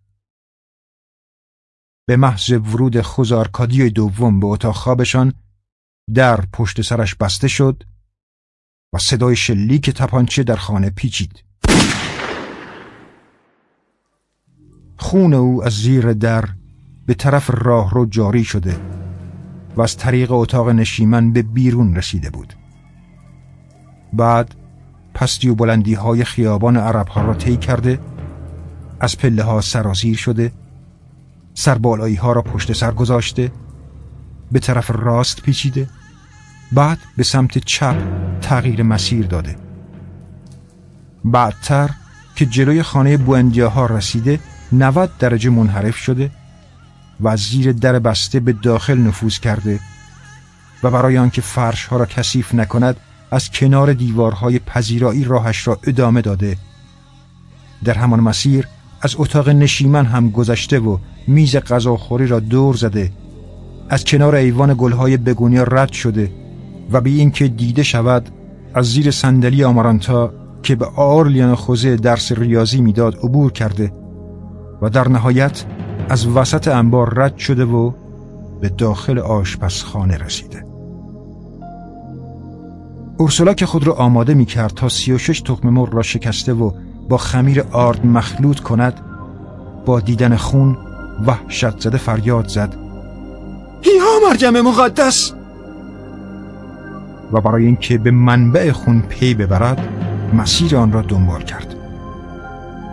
Speaker 1: به محض ورود خوزارکادی دوم به اتاق خوابشان در پشت سرش بسته شد و صدای شلیک تپانچه در خانه پیچید. خون او از زیر در به طرف راه رو جاری شده و از طریق اتاق نشیمن به بیرون رسیده بود. بعد پستی و بلندی های خیابان عرب ها را طی کرده از پله ها سرازیر شده سربالایی ها را پشت سر گذاشته به طرف راست پیچیده بعد به سمت چپ تغییر مسیر داده. بعدتر که جلوی خانه بوندیا ها رسیده 90 درجه منحرف شده و از زیر در بسته به داخل نفوذ کرده و برای آنکه فرش ها را کثیف نکند از کنار دیوارهای پذیرایی راهش را ادامه داده. در همان مسیر از اتاق نشیمن هم گذشته و میز غذاخوری را دور زده. از کنار ایوان گلهای بگونیا رد شده و به اینکه دیده شود از زیر صندلی آمارانتا که به آرلیان خوزه درس ریاضی می‌داد عبور کرده و در نهایت از وسط انبار رد شده و به داخل آشپزخانه رسیده. اورسولا که خود را آماده می کرد تا سی و شش تخم مرغ را شکسته و با خمیر آرد مخلوط کند با دیدن خون وحشت زده فریاد زد.
Speaker 2: یا مرجم مقدس!
Speaker 1: و برای اینکه به منبع خون پی ببرد مسیر آن را دنبال کرد.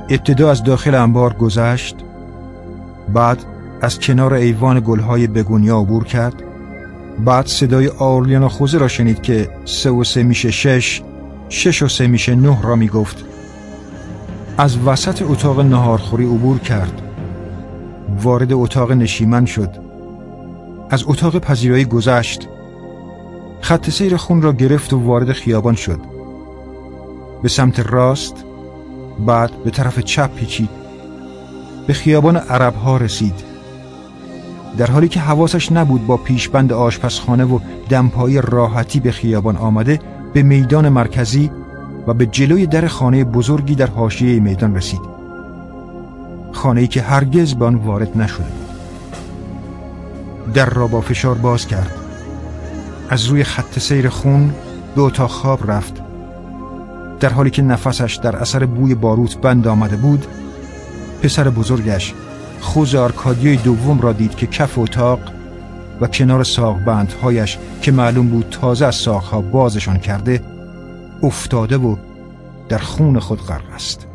Speaker 1: ابتدا از داخل انبار گذشت بعد از کنار ایوان گلهای بگونیا عبور کرد بعد صدای آرلیانا خوزه را شنید که سه و سه میشه شش شش و سه میشه نه را می‌گفت. از وسط اتاق نهارخوری عبور کرد. وارد اتاق نشیمن شد. از اتاق پذیرایی گذشت. خط سیر خون را گرفت و وارد خیابان شد. به سمت راست بعد به طرف چپ پیچید. به خیابان عرب ها رسید. در حالی که حواسش نبود با پیشبند آشپزخانه و دمپایی راحتی به خیابان آمده به میدان مرکزی و به جلوی در خانه بزرگی در حاشیه میدان رسید. خانه‌ای که هرگز به آن وارد نشده بود. در را با فشار باز کرد. از روی خط سیر خون به اتاق خواب رفت. در حالی که نفسش در اثر بوی باروت بند آمده بود پسر بزرگش خوز آرکادیوی دوم را دید که کف اتاق و کنار ساقبندهایش که معلوم بود تازه از ساقها بازشان کرده افتاده و در خون خود غرق است.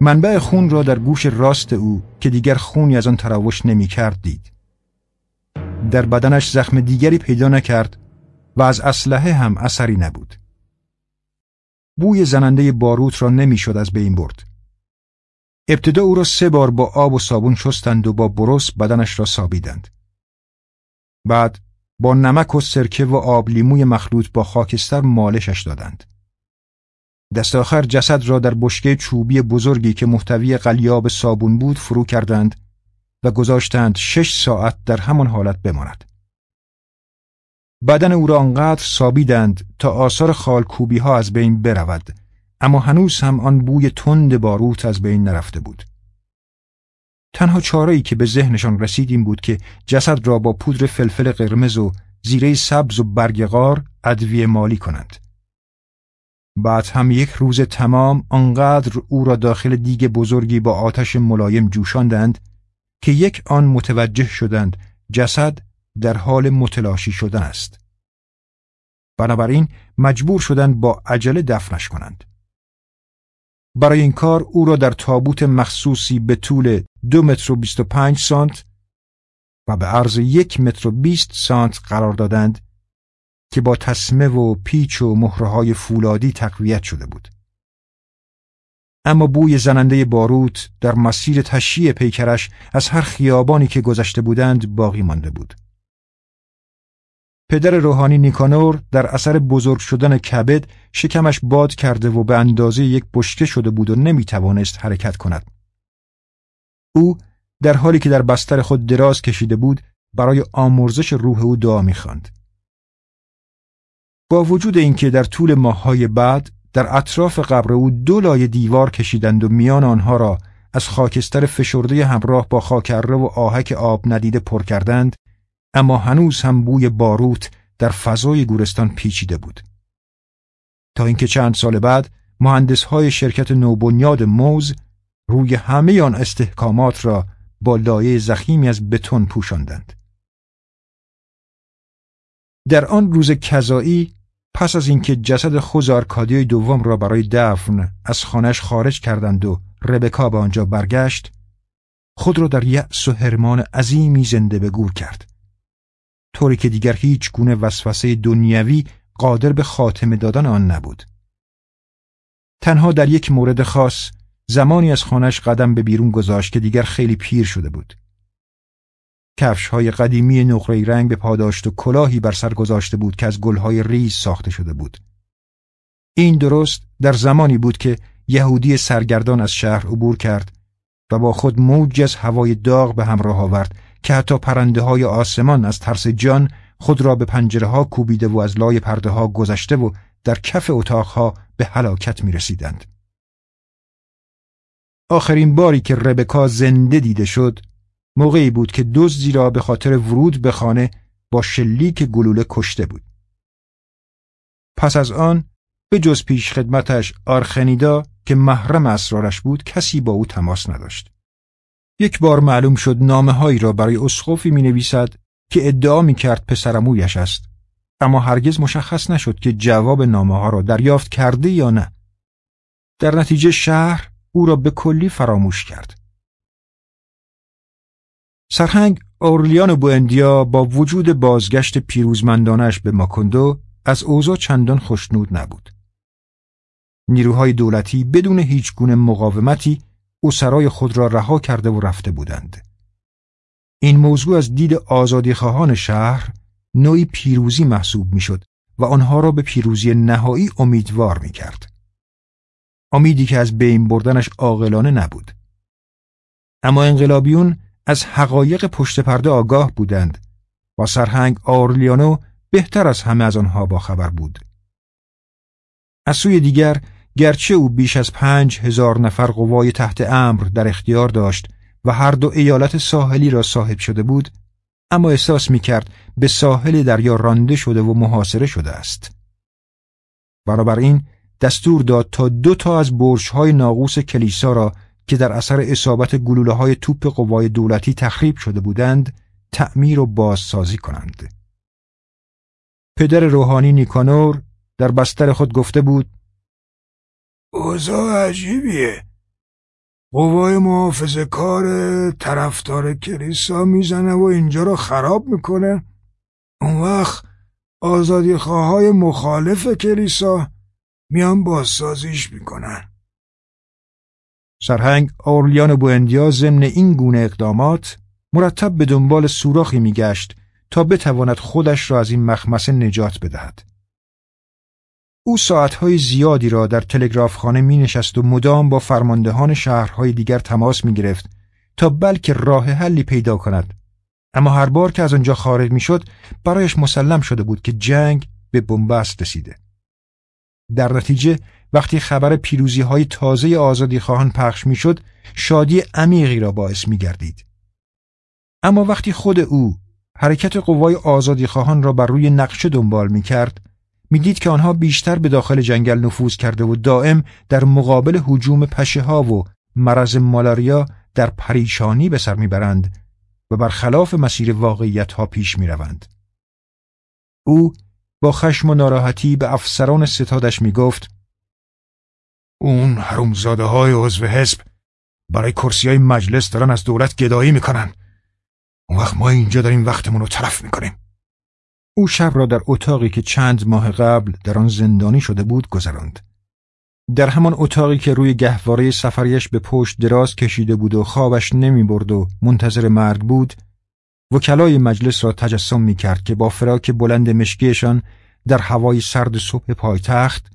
Speaker 1: منبع خون را در گوش راست او که دیگر خونی از آن تراوش نمی کرد دید. در بدنش زخم دیگری پیدا نکرد و از اسلحه هم اثری نبود. بوی زننده باروت را نمی‌شد از بین برد. ابتدا او را سه بار با آب و صابون شستند و با برس بدنش را سابیدند. بعد با نمک و سرکه و آب لیموی مخلوط با خاکستر مالشش دادند. دست آخر جسد را در بشکه چوبی بزرگی که محتوی قلیاب صابون بود فرو کردند و گذاشتند شش ساعت در همان حالت بماند. بدن او را آنقدر سابیدند تا آثار خالکوبی ها از بین برود اما هنوز هم آن بوی تند باروت از بین نرفته بود. تنها چاره‌ای که به ذهنشان رسید این بود که جسد را با پودر فلفل قرمز و زیره سبز و برگغار ادویه مالی کنند. بعد هم یک روز تمام آنقدر او را داخل دیگ بزرگی با آتش ملایم جوشاندند که یک آن متوجه شدند جسد در حال متلاشی شدن است. بنابراین مجبور شدند با عجله دفنش کنند. برای این کار او را در تابوت مخصوصی به طول دو متر و بیست و پنج سانت و به عرض یک متر و بیست سانت قرار دادند که با تسمه و پیچ و مهرهای فولادی تقویت شده بود. اما بوی زننده باروت در مسیر تشییع پیکرش از هر خیابانی که گذشته بودند باقی مانده بود. پدر روحانی نیکانور در اثر بزرگ شدن کبد شکمش باد کرده و به اندازه یک بشکه شده بود و نمی توانست حرکت کند. او در حالی که در بستر خود دراز کشیده بود برای آمرزش روح او دعا می‌خواند. با وجود اینکه در طول ماههای بعد در اطراف قبر او دو لایه دیوار کشیدند و میان آنها را از خاکستر فشرده همراه با خاکره و آهک آب ندیده پر کردند اما هنوز هم بوی باروت در فضای گورستان پیچیده بود تا اینکه چند سال بعد مهندس های شرکت نوبنیاد موز روی همه آن استحکامات را با لایه زخیمی از بتون پوشاندند. در آن روز کذایی پس از اینکه جسد خوز دوم را برای دفن از خانش خارج کردند و ربکا به آنجا برگشت خود را در یأس و هرمان عظیمی زنده به گور کرد طوری که دیگر هیچ گونه وسوسه دنیوی قادر به خاتمه دادن آن نبود تنها در یک مورد خاص زمانی از خانش قدم به بیرون گذاشت که دیگر خیلی پیر شده بود کفش های قدیمی نقره رنگ به پاداشت و کلاهی بر سر گذاشته بود که از گلهای ریز ساخته شده بود. این درست در زمانی بود که یهودی سرگردان از شهر عبور کرد و با خود موج از هوای داغ به همراه آورد که حتی پرنده های آسمان از ترس جان خود را به پنجره ها کوبیده و از لای پرده ها گذشته و در کف اتاقها به هلاکت می رسیدند. آخرین باری که ربکا زنده دیده شد موقعی بود که دزدی را به خاطر ورود به خانه با شلیک گلوله کشته بود. پس از آن به جز پیش خدمتش آرخنیدا که محرم اسرارش بود کسی با او تماس نداشت. یک بار معلوم شد نامه هایی را برای اسخوفی می نویسد که ادعا می کرد پسرمویش است. اما هرگز مشخص نشد که جواب نامه ها را دریافت کرده یا نه. در نتیجه شهر او را به کلی فراموش کرد. سرهنگ اورلیان بوندیا با وجود بازگشت پیروزمندانش به ماکندو از اوضاع چندان خوشنود نبود. نیروهای دولتی بدون هیچ گونه مقاومتی سرای خود را رها کرده و رفته بودند. این موضوع از دید خواهان شهر نوعی پیروزی محسوب می‌شد و آنها را به پیروزی نهایی امیدوار می کرد. امیدی که از بین بردنش عاقلانه نبود. اما انقلابیون از حقایق پشت پرده آگاه بودند و سرهنگ آرلیانو بهتر از همه از آنها با خبر بود. از سوی دیگر گرچه او بیش از پنج هزار نفر قوای تحت امر در اختیار داشت و هر دو ایالت ساحلی را صاحب شده بود اما احساس می کرد به ساحل دریا رانده شده و محاصره شده است. این دستور داد تا دو تا از برج‌های ناقوس کلیسا را که در اثر اصابت گلوله های توپ قوای دولتی تخریب شده بودند تعمیر و بازسازی کنند. پدر روحانی نیکانور در بستر خود گفته بود
Speaker 2: اوضاع عجیبیه. قوای محافظ کار طرفدار کلیسا می‌زنه و اینجا رو خراب می‌کنه. اون وقت آزادی خواه مخالف کلیسا میان بازسازیش می‌کنن.
Speaker 1: سرهنگ آرلیان بوندیا ضمن این گونه اقدامات مرتب به دنبال سوراخی میگشت تا بتواند خودش را از این مخمسه نجات بدهد. او ساعتهای زیادی را در تلگرافخانه می نشست و مدام با فرماندهان شهرهای دیگر تماس می گرفت تا بلکه راه حلی پیدا کند اما هر بار که از آنجا خارج می شد برایش مسلم شده بود که جنگ به بنبست رسیده در نتیجه وقتی خبر پیروزی های تازه آزادی خواهان پخش می شد شادی عمیقی را باعث می گردید. اما وقتی خود او حرکت قوای آزادی خواهان را بر روی نقشه دنبال می کرد می‌دید که آنها بیشتر به داخل جنگل نفوذ کرده و دائم در مقابل حجوم پشه ها و مرض مالاریا در پریشانی به سر می‌برند و برخلاف مسیر واقعیت ها پیش می روند. او با خشم و ناراحتی به افسران ستادش می گفت اون حرومزاده های عضو حزب برای کرسی های مجلس دارن از دولت گدایی می‌کنن اون وقت ما اینجا داریم وقتمون رو طرف می‌کنیم او شب را در اتاقی که چند ماه قبل در آن زندانی شده بود گذراند. در همان اتاقی که روی گهواره سفریش به پشت دراز کشیده بود و خوابش نمی برد و منتظر مرگ بود وکلای مجلس را تجسم می کرد که با فراک بلند مشکیشان در هوای سرد صبح پایتخت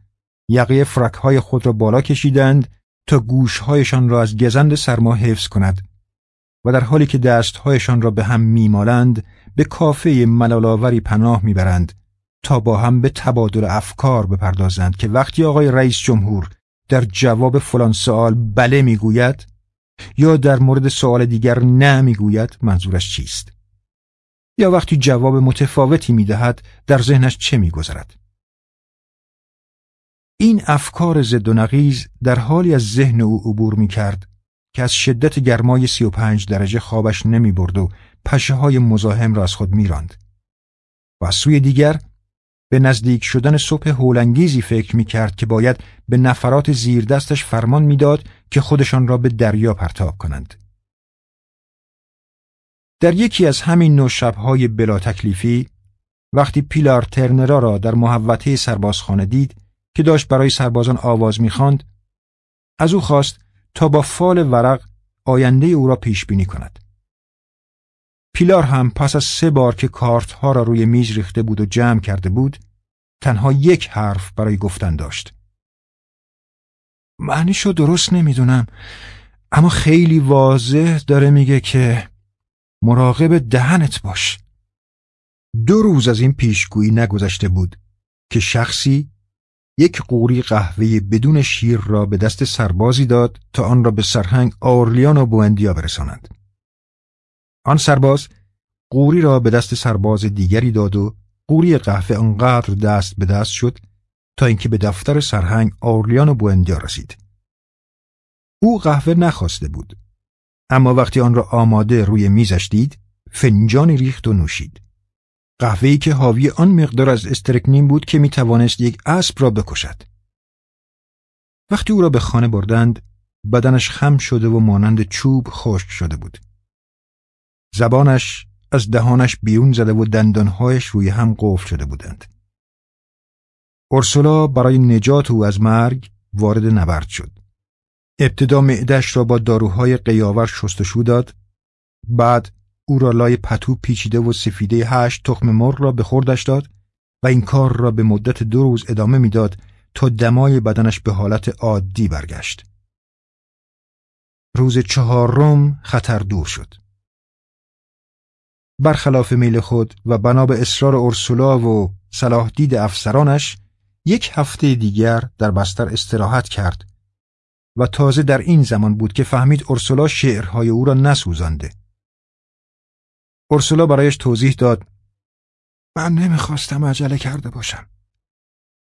Speaker 1: یقه فرکهای خود را بالا کشیدند تا گوشهایشان را از گزند سرما حفظ کند و در حالی که دستهایشان را به هم میمالند به کافه ملالاوری پناه می‌برند تا با هم به تبادل افکار بپردازند که وقتی آقای رئیس جمهور در جواب فلان سوال بله می‌گوید یا در مورد سوال دیگر نه می‌گوید منظورش چیست؟ یا وقتی جواب متفاوتی می‌دهد در ذهنش چه میگذرد؟ این افکار زد و نقیز در حالی از ذهن او عبور می کرد که از شدت گرمای 35 درجه خوابش نمی برد و پشه های مزاحم را از خود می راند. و از سوی دیگر به نزدیک شدن صبح هولانگیزی فکر می کرد که باید به نفرات زیر دستش فرمان می‌داد که خودشان را به دریا پرتاب کنند. در یکی از همین نوع شبهای بلا تکلیفی وقتی پیلار ترنرا را در محوطه سربازخانه دید که داشت برای سربازان آواز می‌خواند از او خواست تا با فال ورق آینده او را پیش بینی کند. پیلار هم پس از سه بار که کارت ها را روی میز ریخته بود و جمع کرده بود تنها یک حرف برای گفتن داشت. معنیشو درست نمی‌دونم اما خیلی واضح داره میگه که مراقب دهنت باش. دو روز از این پیشگویی نگذشته بود که شخصی یک قوری قهوه بدون شیر را به دست سربازی داد تا آن را به سرهنگ آرلیان و بوندیا برسانند. آن سرباز قوری را به دست سرباز دیگری داد و قوری قهوه آنقدر دست به دست شد تا اینکه به دفتر سرهنگ آرلیان و بوندیا رسید. او قهوه نخواسته بود اما وقتی آن را آماده روی میزش دید فنجانی ریخت و نوشید. قهوه‌ای که حاوی آن مقدار از استرکنین بود که می توانست یک اسب را بکشد. وقتی او را به خانه بردند بدنش خم شده و مانند چوب خشک شده بود. زبانش از دهانش بیرون زده و دندانهایش روی هم قفل شده بودند. اورسولا برای نجات او از مرگ وارد نبرد شد. ابتدا معدش را با داروهای قیاور شستشو داد بعد او را لای پتو پیچیده و سفیده هشت تخم مرغ را به خوردش داد و این کار را به مدت دو روز ادامه می‌داد تا دمای بدنش به حالت عادی برگشت. روز چهارم خطر دور شد. برخلاف میل خود و بنا به اصرار اورسولا و صلاح دید افسرانش یک هفته دیگر در بستر استراحت کرد و تازه در این زمان بود که فهمید اورسولا شعرهای او را نسوزانده. اورسولا برایش توضیح داد من نمی‌خواستم عجله کرده باشم.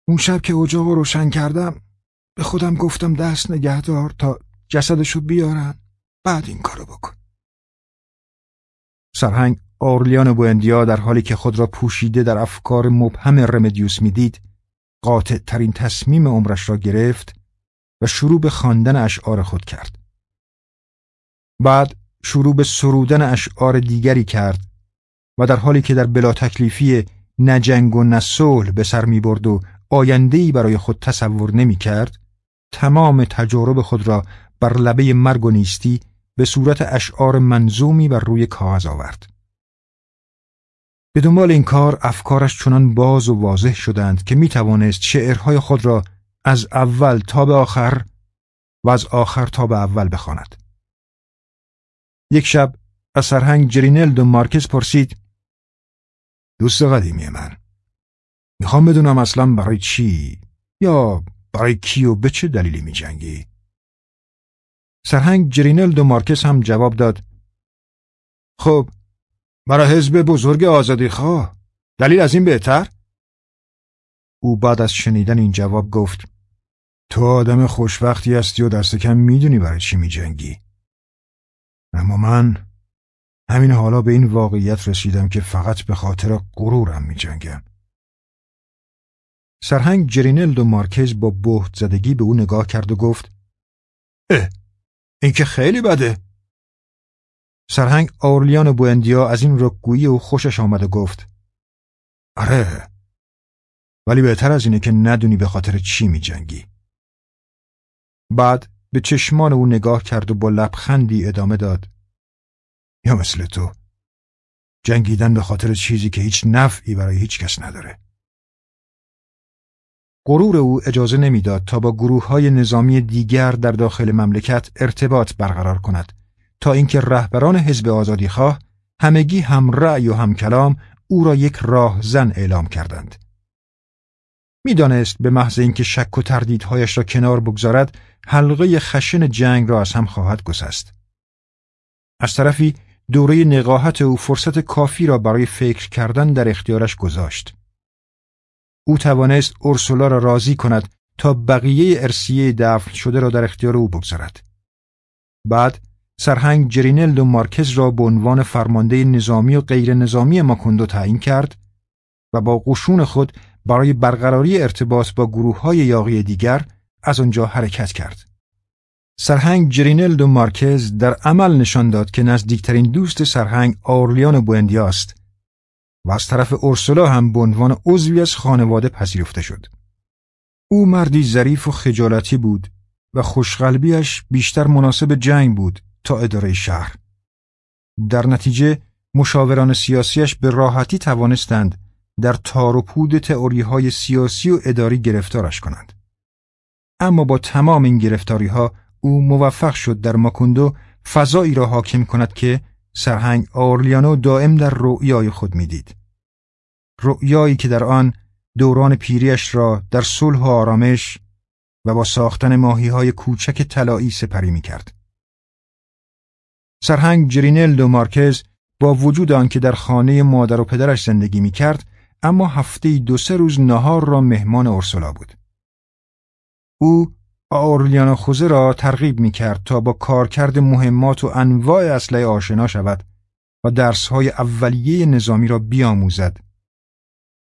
Speaker 1: اون شب که اجاق رو روشن کردم به خودم گفتم دست نگهدار تا جسدشو بیارن بعد این کارو بکن. سرهنگ آرلیان بوندیا در حالی که خود را پوشیده در افکار مبهم رمدیوس می‌دید قاطع ترین تصمیم عمرش را گرفت و شروع به خواندن اشعار خود کرد. بعد شروع به سرودن اشعار دیگری کرد و در حالی که در بلا تکلیفی نه جنگ و صلح به سر می برد و آیندهی برای خود تصور نمی کرد تمام تجارب خود را بر لبه مرگ و نیستی به صورت اشعار منظومی بر روی کاغذ آورد. به دنبال این کار افکارش چنان باز و واضح شدند که می توانست شعرهای خود را از اول تا به آخر و از آخر تا به اول بخواند. یک شب از سرهنگ جرینل دو مارکز پرسید دوست قدیمی من می‌خوام بدونم اصلا برای چی یا برای کی و به چه دلیلی می جنگی؟ سرهنگ جرینل دو مارکز هم جواب داد خب برای حزب بزرگ آزادی خواه دلیل از این بهتر؟ او بعد از شنیدن این جواب گفت تو آدم خوشوقتی هستی و دست کم می‌دونی برای چی می جنگی. اما من همین حالا به این واقعیت رسیدم که فقط به خاطر غرورم می جنگم. سرهنگ جرینل دو مارکز با بهت زدگی به او نگاه کرد و گفت اه این که خیلی بده سرهنگ آرلیان بوندیا از این رکگویی و خوشش آمد و گفت آره ولی بهتر از اینه که ندونی به خاطر چی می جنگی. بعد به چشمان او نگاه کرد و با لبخندی ادامه داد. یا مثل تو. جنگیدن به خاطر چیزی که هیچ نفعی برای هیچ کس نداره. غرور او اجازه نمی‌داد تا با گروه های نظامی دیگر در داخل مملکت ارتباط برقرار کند تا اینکه رهبران حزب آزادیخواه همگی هم رأی و هم کلام او را یک راهزن اعلام کردند. می‌دانست به محض اینکه شک و تردیدهایش را کنار بگذارد حلقه خشن جنگ را از هم خواهد گسست. از طرفی دوره نقاهت او فرصت کافی را برای فکر کردن در اختیارش گذاشت. او توانست اورسولا را راضی کند تا بقیه ارسیه دفن شده را در اختیار او بگذارد. بعد سرهنگ جرینل و مارکز را به عنوان فرمانده نظامی و غیر نظامی ماکوندو تعیین کرد و با قشون خود برای برقراری ارتباط با گروه های یاقی دیگر از آنجا حرکت کرد. سرهنگ جرینل و مارکز در عمل نشان داد که نزدیکترین دوست سرهنگ آرلیان بوندیا است و از طرف اورسولا هم به عنوان عضوی از خانواده پذیرفته شد. او مردی ظریف و خجالتی بود و خوشقلبیش بیشتر مناسب جنگ بود تا اداره شهر. در نتیجه مشاوران سیاسیش به راحتی توانستند در تار و پود سیاسی و اداری گرفتارش کنند. اما با تمام این گرفتاری ها او موفق شد در ماکوندو فضایی را حاکم کند که سرهنگ آرلیانو دائم در رؤیای خود می‌دید. رؤیایی که در آن دوران پیریش را در صلح و آرامش و با ساختن ماهی های کوچک طلایی سپری می کرد. سرهنگ جرینل دو مارکز با وجود آنکه در خانه مادر و پدرش زندگی می کرد اما هفته دو سه روز نهار را مهمان اورسولا بود. او آورلیانا خوزه را ترغیب می کرد تا با کارکرد مهمات و انواع اسلحه آشنا شود و درسهای اولیه نظامی را بیاموزد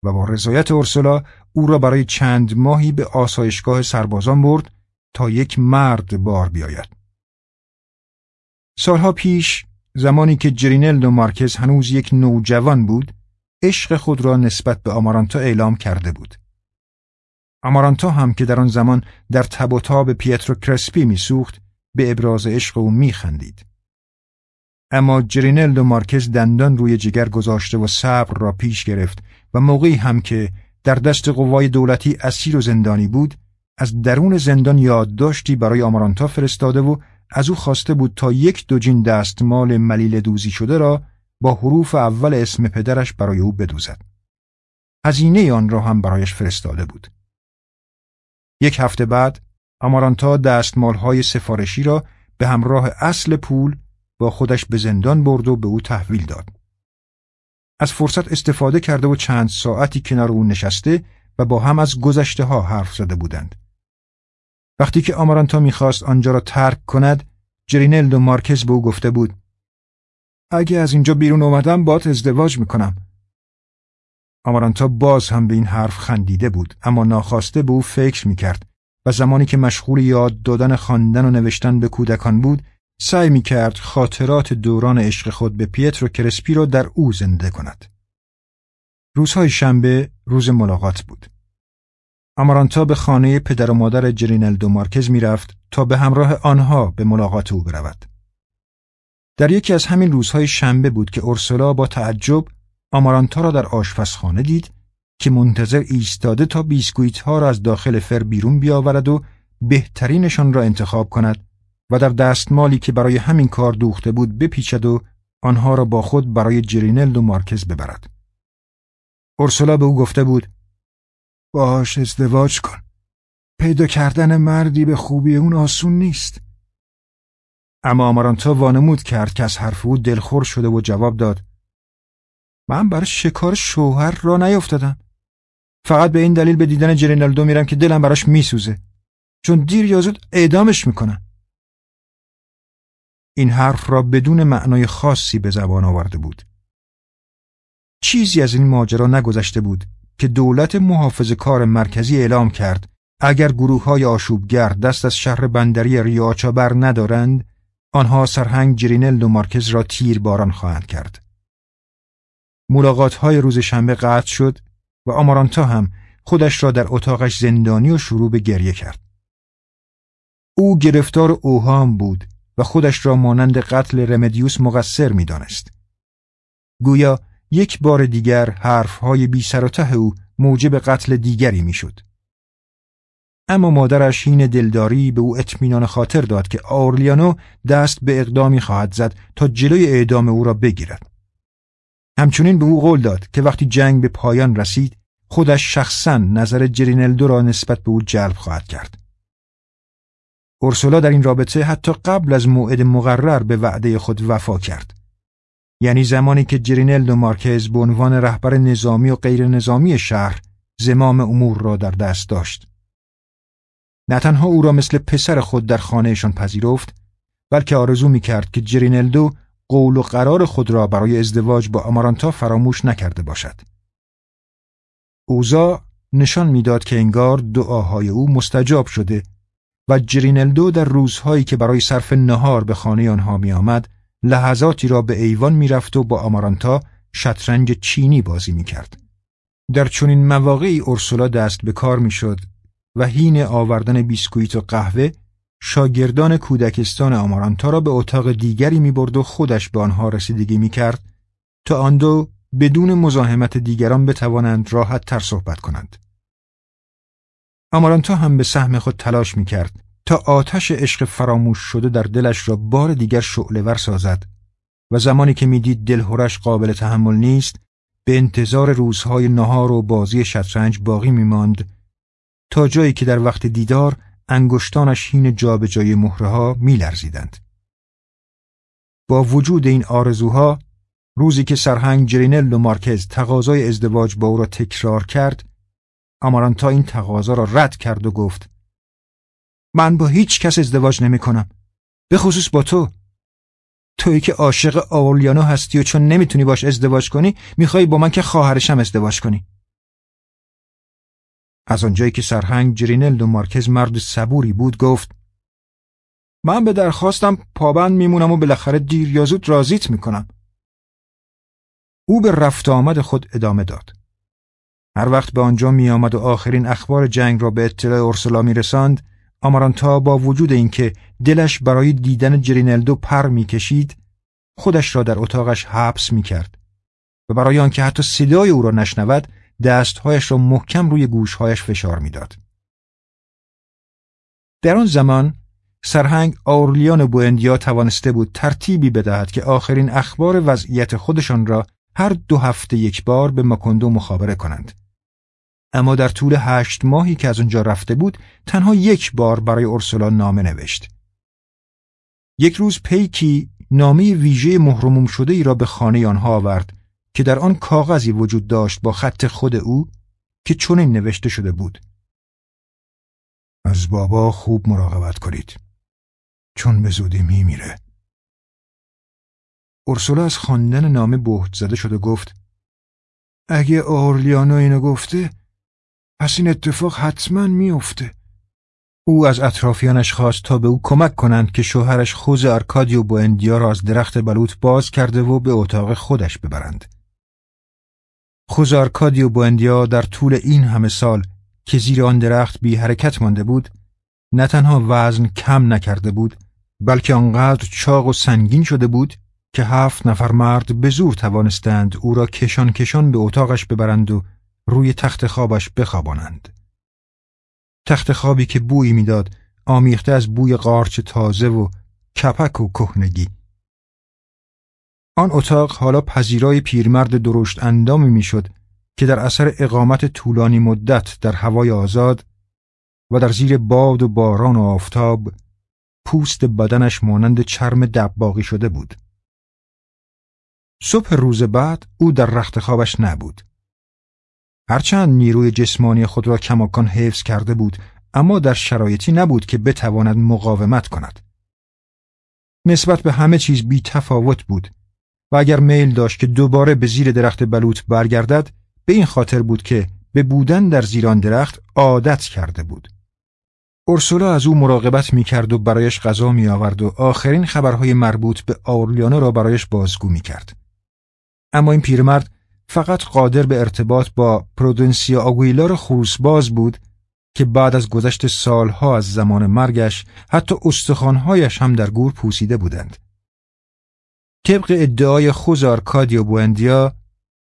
Speaker 1: و با رضایت اورسولا او را برای چند ماهی به آسایشگاه سربازان برد تا یک مرد بار بیاید. سالها پیش زمانی که جرینل و مارکز هنوز یک نوجوان بود عشق خود را نسبت به آمارانتا اعلام کرده بود. آمارانتا هم که در آن زمان در تب و تاب پیترو کرسپی میسوخت به ابراز عشق او میخندید. اما جرینل و مارکز دندان روی جگر گذاشته و صبر را پیش گرفت و موقعی هم که در دست قوای دولتی اسیر و زندانی بود از درون زندان یادداشتی برای آمارانتا فرستاده و از او خواسته بود تا یک دوجین دستمال ملیل دوزی شده را با حروف اول اسم پدرش برای او بدوزد. هزینه آن را هم برایش فرستاده بود. یک هفته بعد آمارانتا دستمالهای سفارشی را به همراه اصل پول با خودش به زندان برد و به او تحویل داد. از فرصت استفاده کرده و چند ساعتی کنار او نشسته و با هم از گذشته ها حرف زده بودند. وقتی که آمارانتا می‌خواست آنجا را ترک کند، جرینل و مارکز به او گفته بود اگه از اینجا بیرون اومدم بات ازدواج می‌کنم. آمارانتا باز هم به این حرف خندیده بود اما ناخواسته به او فکر می‌کرد و زمانی که مشغول یاد دادن خواندن و نوشتن به کودکان بود سعی می‌کرد خاطرات دوران عشق خود به پیترو کرسپی را در او زنده کند. روزهای شنبه روز ملاقات بود. آمارانتا به خانه پدر و مادر جرینل دو مارکز می‌رفت تا به همراه آنها به ملاقات او برود. در یکی از همین روزهای شنبه بود که اورسولا با تعجب آمارانتا را در آشپزخانه دید که منتظر ایستاده تا بیسکویت ها را از داخل فر بیرون بیاورد و بهترینشان را انتخاب کند و در دستمالی که برای همین کار دوخته بود بپیچد و آنها را با خود برای جرینلد و مارکز ببرد. اورسولا به او گفته بود باش ازدواج کن. پیدا کردن مردی به خوبی اون آسون نیست. اما آمارانتا وانمود کرد که از حرف او دلخور شده و جواب داد من برای شکار شوهر را نیفتادم. فقط به این دلیل به دیدن جرینالدو میرم که دلم براش میسوزه. چون دیر یا زود اعدامش می‌کنن. این حرف را بدون معنای خاصی به زبان آورده بود. چیزی از این ماجرا نگذشته بود که دولت محافظ کار مرکزی اعلام کرد اگر گروه های آشوبگر دست از شهر بندری ریاچا بر ندارند آنها سرهنگ جرینل و مارکز را تیر باران خواهند کرد. ملاقات های روز شنبه قطع شد و آمارانتا هم خودش را در اتاقش زندانی و شروع به گریه کرد. او گرفتار اوهام بود و خودش را مانند قتل رمدیوس مقصر می دانست. گویا یک بار دیگر حرفهای بی سر و ته او موجب قتل دیگری می‌شد. اما مادرش هین دلداری به او اطمینان خاطر داد که آرلیانو دست به اقدامی خواهد زد تا جلوی اعدام او را بگیرد. همچنین به او قول داد که وقتی جنگ به پایان رسید خودش شخصا نظر جرینلدو را نسبت به او جلب خواهد کرد. اورسولا در این رابطه حتی قبل از موعد مقرر به وعده خود وفا کرد. یعنی زمانی که جرینلدو مارکز به عنوان رهبر نظامی و غیر نظامی شهر زمام امور را در دست داشت. نه تنها او را مثل پسر خود در خانهشان پذیرفت بلکه آرزو می کرد که جرینلدو قول و قرار خود را برای ازدواج با آمارانتا فراموش نکرده باشد. اوزا نشان می‌داد که انگار دعاهای او مستجاب شده و جرینلدو در روزهایی که برای صرف نهار به خانه آنها می آمد لحظاتی را به ایوان می‌رفت و با آمارانتا شطرنج چینی بازی می کرد. در چنین مواقعی اورسولا دست به کار می‌شد و هین آوردن بیسکویت و قهوه شاگردان کودکستان آمارانتا را به اتاق دیگری می برد و خودش به آنها رسیدگی می کرد تا آن دو بدون مزاحمت دیگران بتوانند راحت تر صحبت کنند. آمارانتا هم به سهم خود تلاش می کرد تا آتش عشق فراموش شده در دلش را بار دیگر شعله سازد و زمانی که می‌دید دلهورش قابل تحمل نیست به انتظار روزهای نهار و بازی شطرنج باقی میماند تا جایی که در وقت دیدار انگشتانش هین جابجایی مهره ها میلرزیدند. با وجود این آرزوها روزی که سرهنگ جرینل و مارکز تقاضای ازدواج با او را تکرار کرد آمارانتا این تقاضا را رد کرد و گفت من با هیچ کس ازدواج نمی کنم به خصوص با تو تویی که عاشق آولیانو هستی و چون نمی‌تونی باش ازدواج کنی می‌خوای با من که خواهرشم ازدواج کنی از آنجایی که سرهنگ جرینل و مارکز مرد صبوری بود گفت من به درخواستم پابند میمونم و بالاخره دیر یا زود رازیت می‌کنم. او به رفت آمد خود ادامه داد. هر وقت به آنجا می آمد و آخرین اخبار جنگ را به اطلاع اورسولا می رساند آمارانتا با وجود اینکه دلش برای دیدن جرینلدو پر می‌کشید خودش را در اتاقش حبس می کرد و برای آنکه حتی صدای او را نشنود دستهایش را محکم روی گوشهایش فشار می‌داد. در آن زمان سرهنگ آورلیان بوئندیا توانسته بود ترتیبی بدهد که آخرین اخبار وضعیت خودشان را هر دو هفته یک بار به ماکندو مخابره کنند. اما در طول هشت ماهی که از آنجا رفته بود تنها یک بار برای اورسولا نامه نوشت. یک روز پیکی نامه ویژه محرموم شده ای را به خانه آنها آورد که در آن کاغذی وجود داشت با خط خود او که چنین نوشته شده بود. از بابا خوب مراقبت کنید چون به زودی میمیره. اورسولا از خواندن نامه بهت زده شده گفت اگه اورلیانو اینو گفته پس این اتفاق حتما میافته. او از اطرافیانش خواست تا به او کمک کنند که شوهرش خوز ارکادیو بوئندیا را از درخت بلوط باز کرده و به اتاق خودش ببرند. خوز ارکادیو بوئندیا در طول این همه سال که زیر آن درخت بی حرکت مانده بود نه تنها وزن کم نکرده بود بلکه آنقدر چاق و سنگین شده بود که هفت نفر مرد به زور توانستند او را کشان کشان به اتاقش ببرند و روی تخت خوابش بخوابانند. تخت خوابی که بویی می‌داد آمیخته از بوی قارچ تازه و کپک و کهنگی. آن اتاق حالا پذیرای پیرمرد درشت اندامی می‌شد که در اثر اقامت طولانی مدت در هوای آزاد و در زیر باد و باران و آفتاب پوست بدنش مانند چرم دباغی شده بود. صبح روز بعد او در رخت خوابش نبود. هرچند نیروی جسمانی خود را کماکان حفظ کرده بود اما در شرایطی نبود که بتواند مقاومت کند. نسبت به همه چیز بی تفاوت بود و اگر میل داشت که دوباره به زیر درخت بلوط برگردد به این خاطر بود که به بودن در زیران درخت عادت کرده بود. اورسولا از او مراقبت می کرد و برایش غذا می آورد و آخرین خبرهای مربوط به آورلیانو را برایش بازگو می کرد. اما این پیرمرد فقط قادر به ارتباط با پرودنسیا آگویلار خروسباز بود که بعد از گذشت سالها از زمان مرگش حتی استخوانهایش هم در گور پوسیده بودند. طبق ادعای خوزار کادیو بوندیا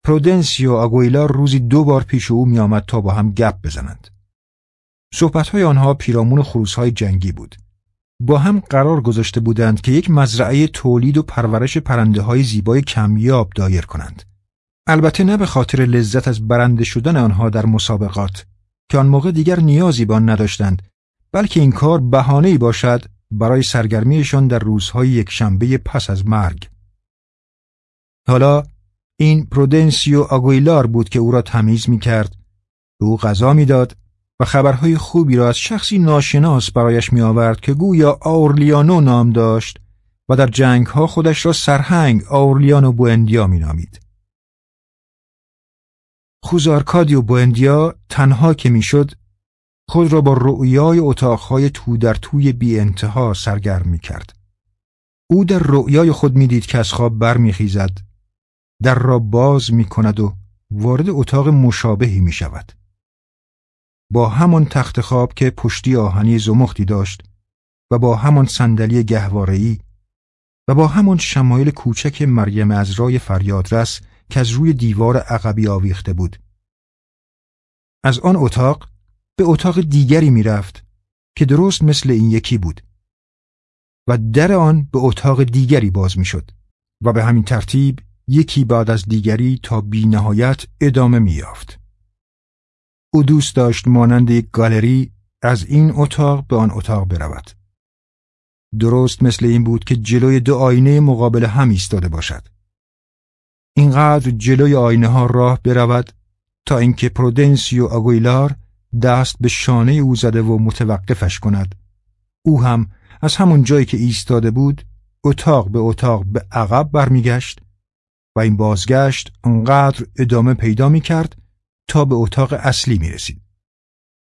Speaker 1: پرودنسیو آگویلار روزی دو بار پیش او میآمد تا با هم گپ بزنند. صحبتهای آنها پیرامون خروسهای جنگی بود. با هم قرار گذاشته بودند که یک مزرعه تولید و پرورش پرنده های زیبای کمیاب دایر کنند. البته نه به خاطر لذت از برنده شدن آنها در مسابقات که آن موقع دیگر نیازی به آن نداشتند بلکه این کار بهانه‌ای باشد برای سرگرمیشان در روزهای یکشنبه پس از مرگ. حالا این پرودنسیو آگویلار بود که او را تمیز می کرد به او غذا می‌داد و خبرهای خوبی را از شخصی ناشناس برایش می آورد که گویا آورلیانو نام داشت و در جنگ ها خودش را سرهنگ آورلیانو بوندیا می نامید. خوزارکادیو بوندیا تنها که می‌شد خود را با رؤیای اتاقهای تو در توی بی انتها سرگرم می کرد. او در رؤیای خود می‌دید که از خواب برمیخیزد در را باز می کند و وارد اتاق مشابهی می شود. با همان تخت خواب که پشتی آهنی زمختی داشت و با همان صندلی گهواره‌ای و با همان شمایل کوچک مریم از رای فریادرس که از روی دیوار عقبی آویخته بود. از آن اتاق به اتاق دیگری می‌رفت که درست مثل این یکی بود و در آن به اتاق دیگری باز می‌شد و به همین ترتیب یکی بعد از دیگری تا بی نهایت ادامه میافت. او دوست داشت مانند یک گالری از این اتاق به آن اتاق برود. درست مثل این بود که جلوی دو آینه مقابل هم ایستاده باشد. اینقدر جلوی آینه ها راه برود تا اینکه پرودنسیو آگویلار دست به شانه او زده و متوقفش کند. او هم از همون جایی که ایستاده بود اتاق به اتاق به عقب برمیگشت این بازگشت انقدر ادامه پیدا می کرد تا به اتاق اصلی می رسید.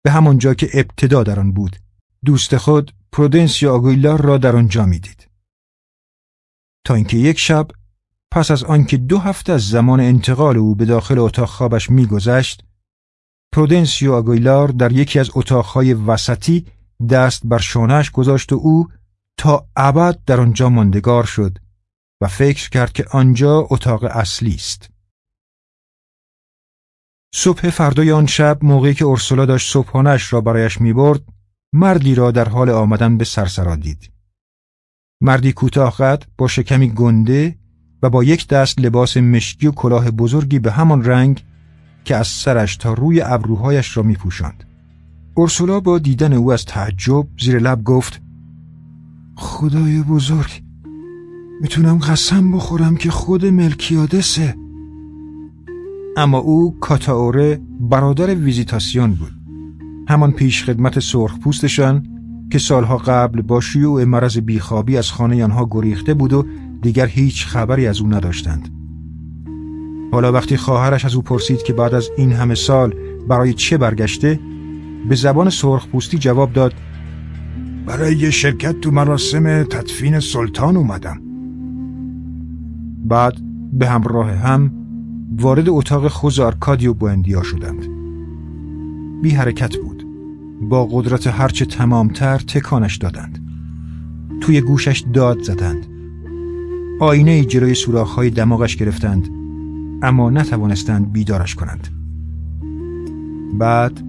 Speaker 1: به همان جا که ابتدا در آن بود دوست خود پرودنسیو آگویلار را در آنجا می دید. تا اینکه یک شب پس از آنکه دو هفته از زمان انتقال او به داخل اتاق خوابش میگذشت پرودنسیو آگویلار در یکی از اتاقهای وسطی دست بر شانهش گذاشت و او تا ابد در آنجا ماندگار شد و فکر کرد که آنجا اتاق اصلی است. صبح فردای آن شب موقعی که اورسولا داشت صبحانش را برایش می‌برد مردی را در حال آمدن به سرسرا دید. مردی کوتاه قد با شکمی گنده و با یک دست لباس مشکی و کلاه بزرگی به همان رنگ که از سرش تا روی ابروهایش را می پوشند. اورسولا با دیدن او از تعجب زیر لب گفت خدای بزرگ می‌تونم قسم بخورم که خود ملکیادسه. اما او کاتاوره برادر ویزیتاسیون بود. همان پیش خدمت سرخ پوستشان که سالها قبل با شیوع مرض بیخوابی از خانه آنها گریخته بود و دیگر هیچ خبری از او نداشتند. حالا وقتی خواهرش از او پرسید که بعد از این همه سال برای چه برگشته به زبان سرخ پوستی جواب داد برای شرکت تو مراسم تدفین سلطان اومدم. بعد به همراه هم وارد اتاق خوز آرکادیو بوندیا شدند. بی حرکت بود. با قدرت هرچه تمامتر تکانش دادند. توی گوشش داد زدند. آینه جلوی سوراخ‌های دماغش گرفتند اما نتوانستند بیدارش کنند. بعد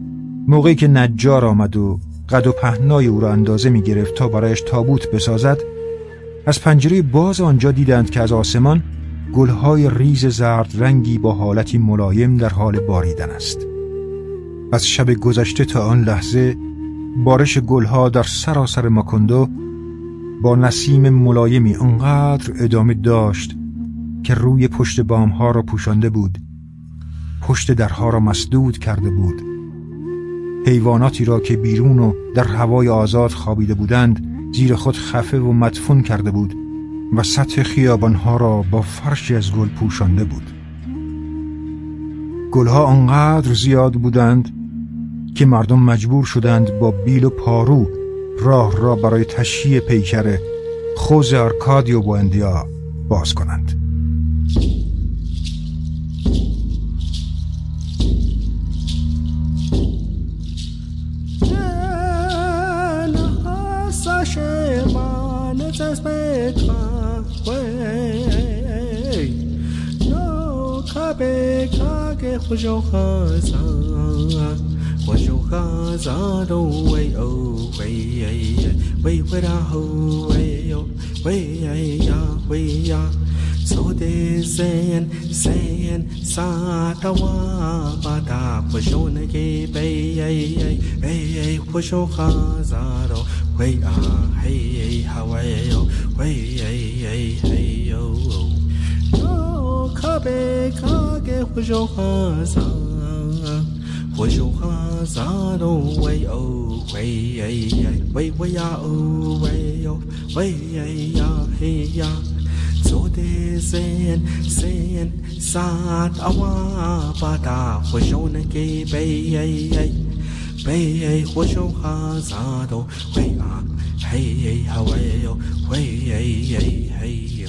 Speaker 1: موقعی که نجار آمد و قد و پهنای او را اندازه می گرفت تا برایش تابوت بسازد از پنجره باز آنجا دیدند که از آسمان گلهای ریز زرد رنگی با حالتی ملایم در حال باریدن است. از شب گذشته تا آن لحظه بارش گلها در سراسر ماکندو با نسیم ملایمی انقدر ادامه داشت که روی پشت بامها را پوشانده بود. پشت درها را مسدود کرده بود. حیواناتی را که بیرون و در هوای آزاد خوابیده بودند زیر خود خفه و مدفون کرده بود و سطح خیابانها را با فرشی از گل پوشانده بود. گلها آنقدر زیاد بودند که مردم مجبور شدند با بیل و پارو راه را برای تشییع پیکر خوز آرکادیو بوندیا باز کنند.
Speaker 3: وجوخا وجوخا زارو وي او وي اي وي ورا هو وي او وي اي يا وي يا so de zen zen sa ta wa ba ta po jo na ge be ai ai ai ai po jo kha za đâu wei à hey hey ha wei yo wei ai ai hey 贝卡给胡说话撒，胡说话撒都喂哦喂呀喂喂呀哦喂哟喂呀呀嘿呀，昨天深深撒达瓦巴达胡说那给贝呀呀贝说话都喂啊嘿呀喂哟喂呀呀嘿呀。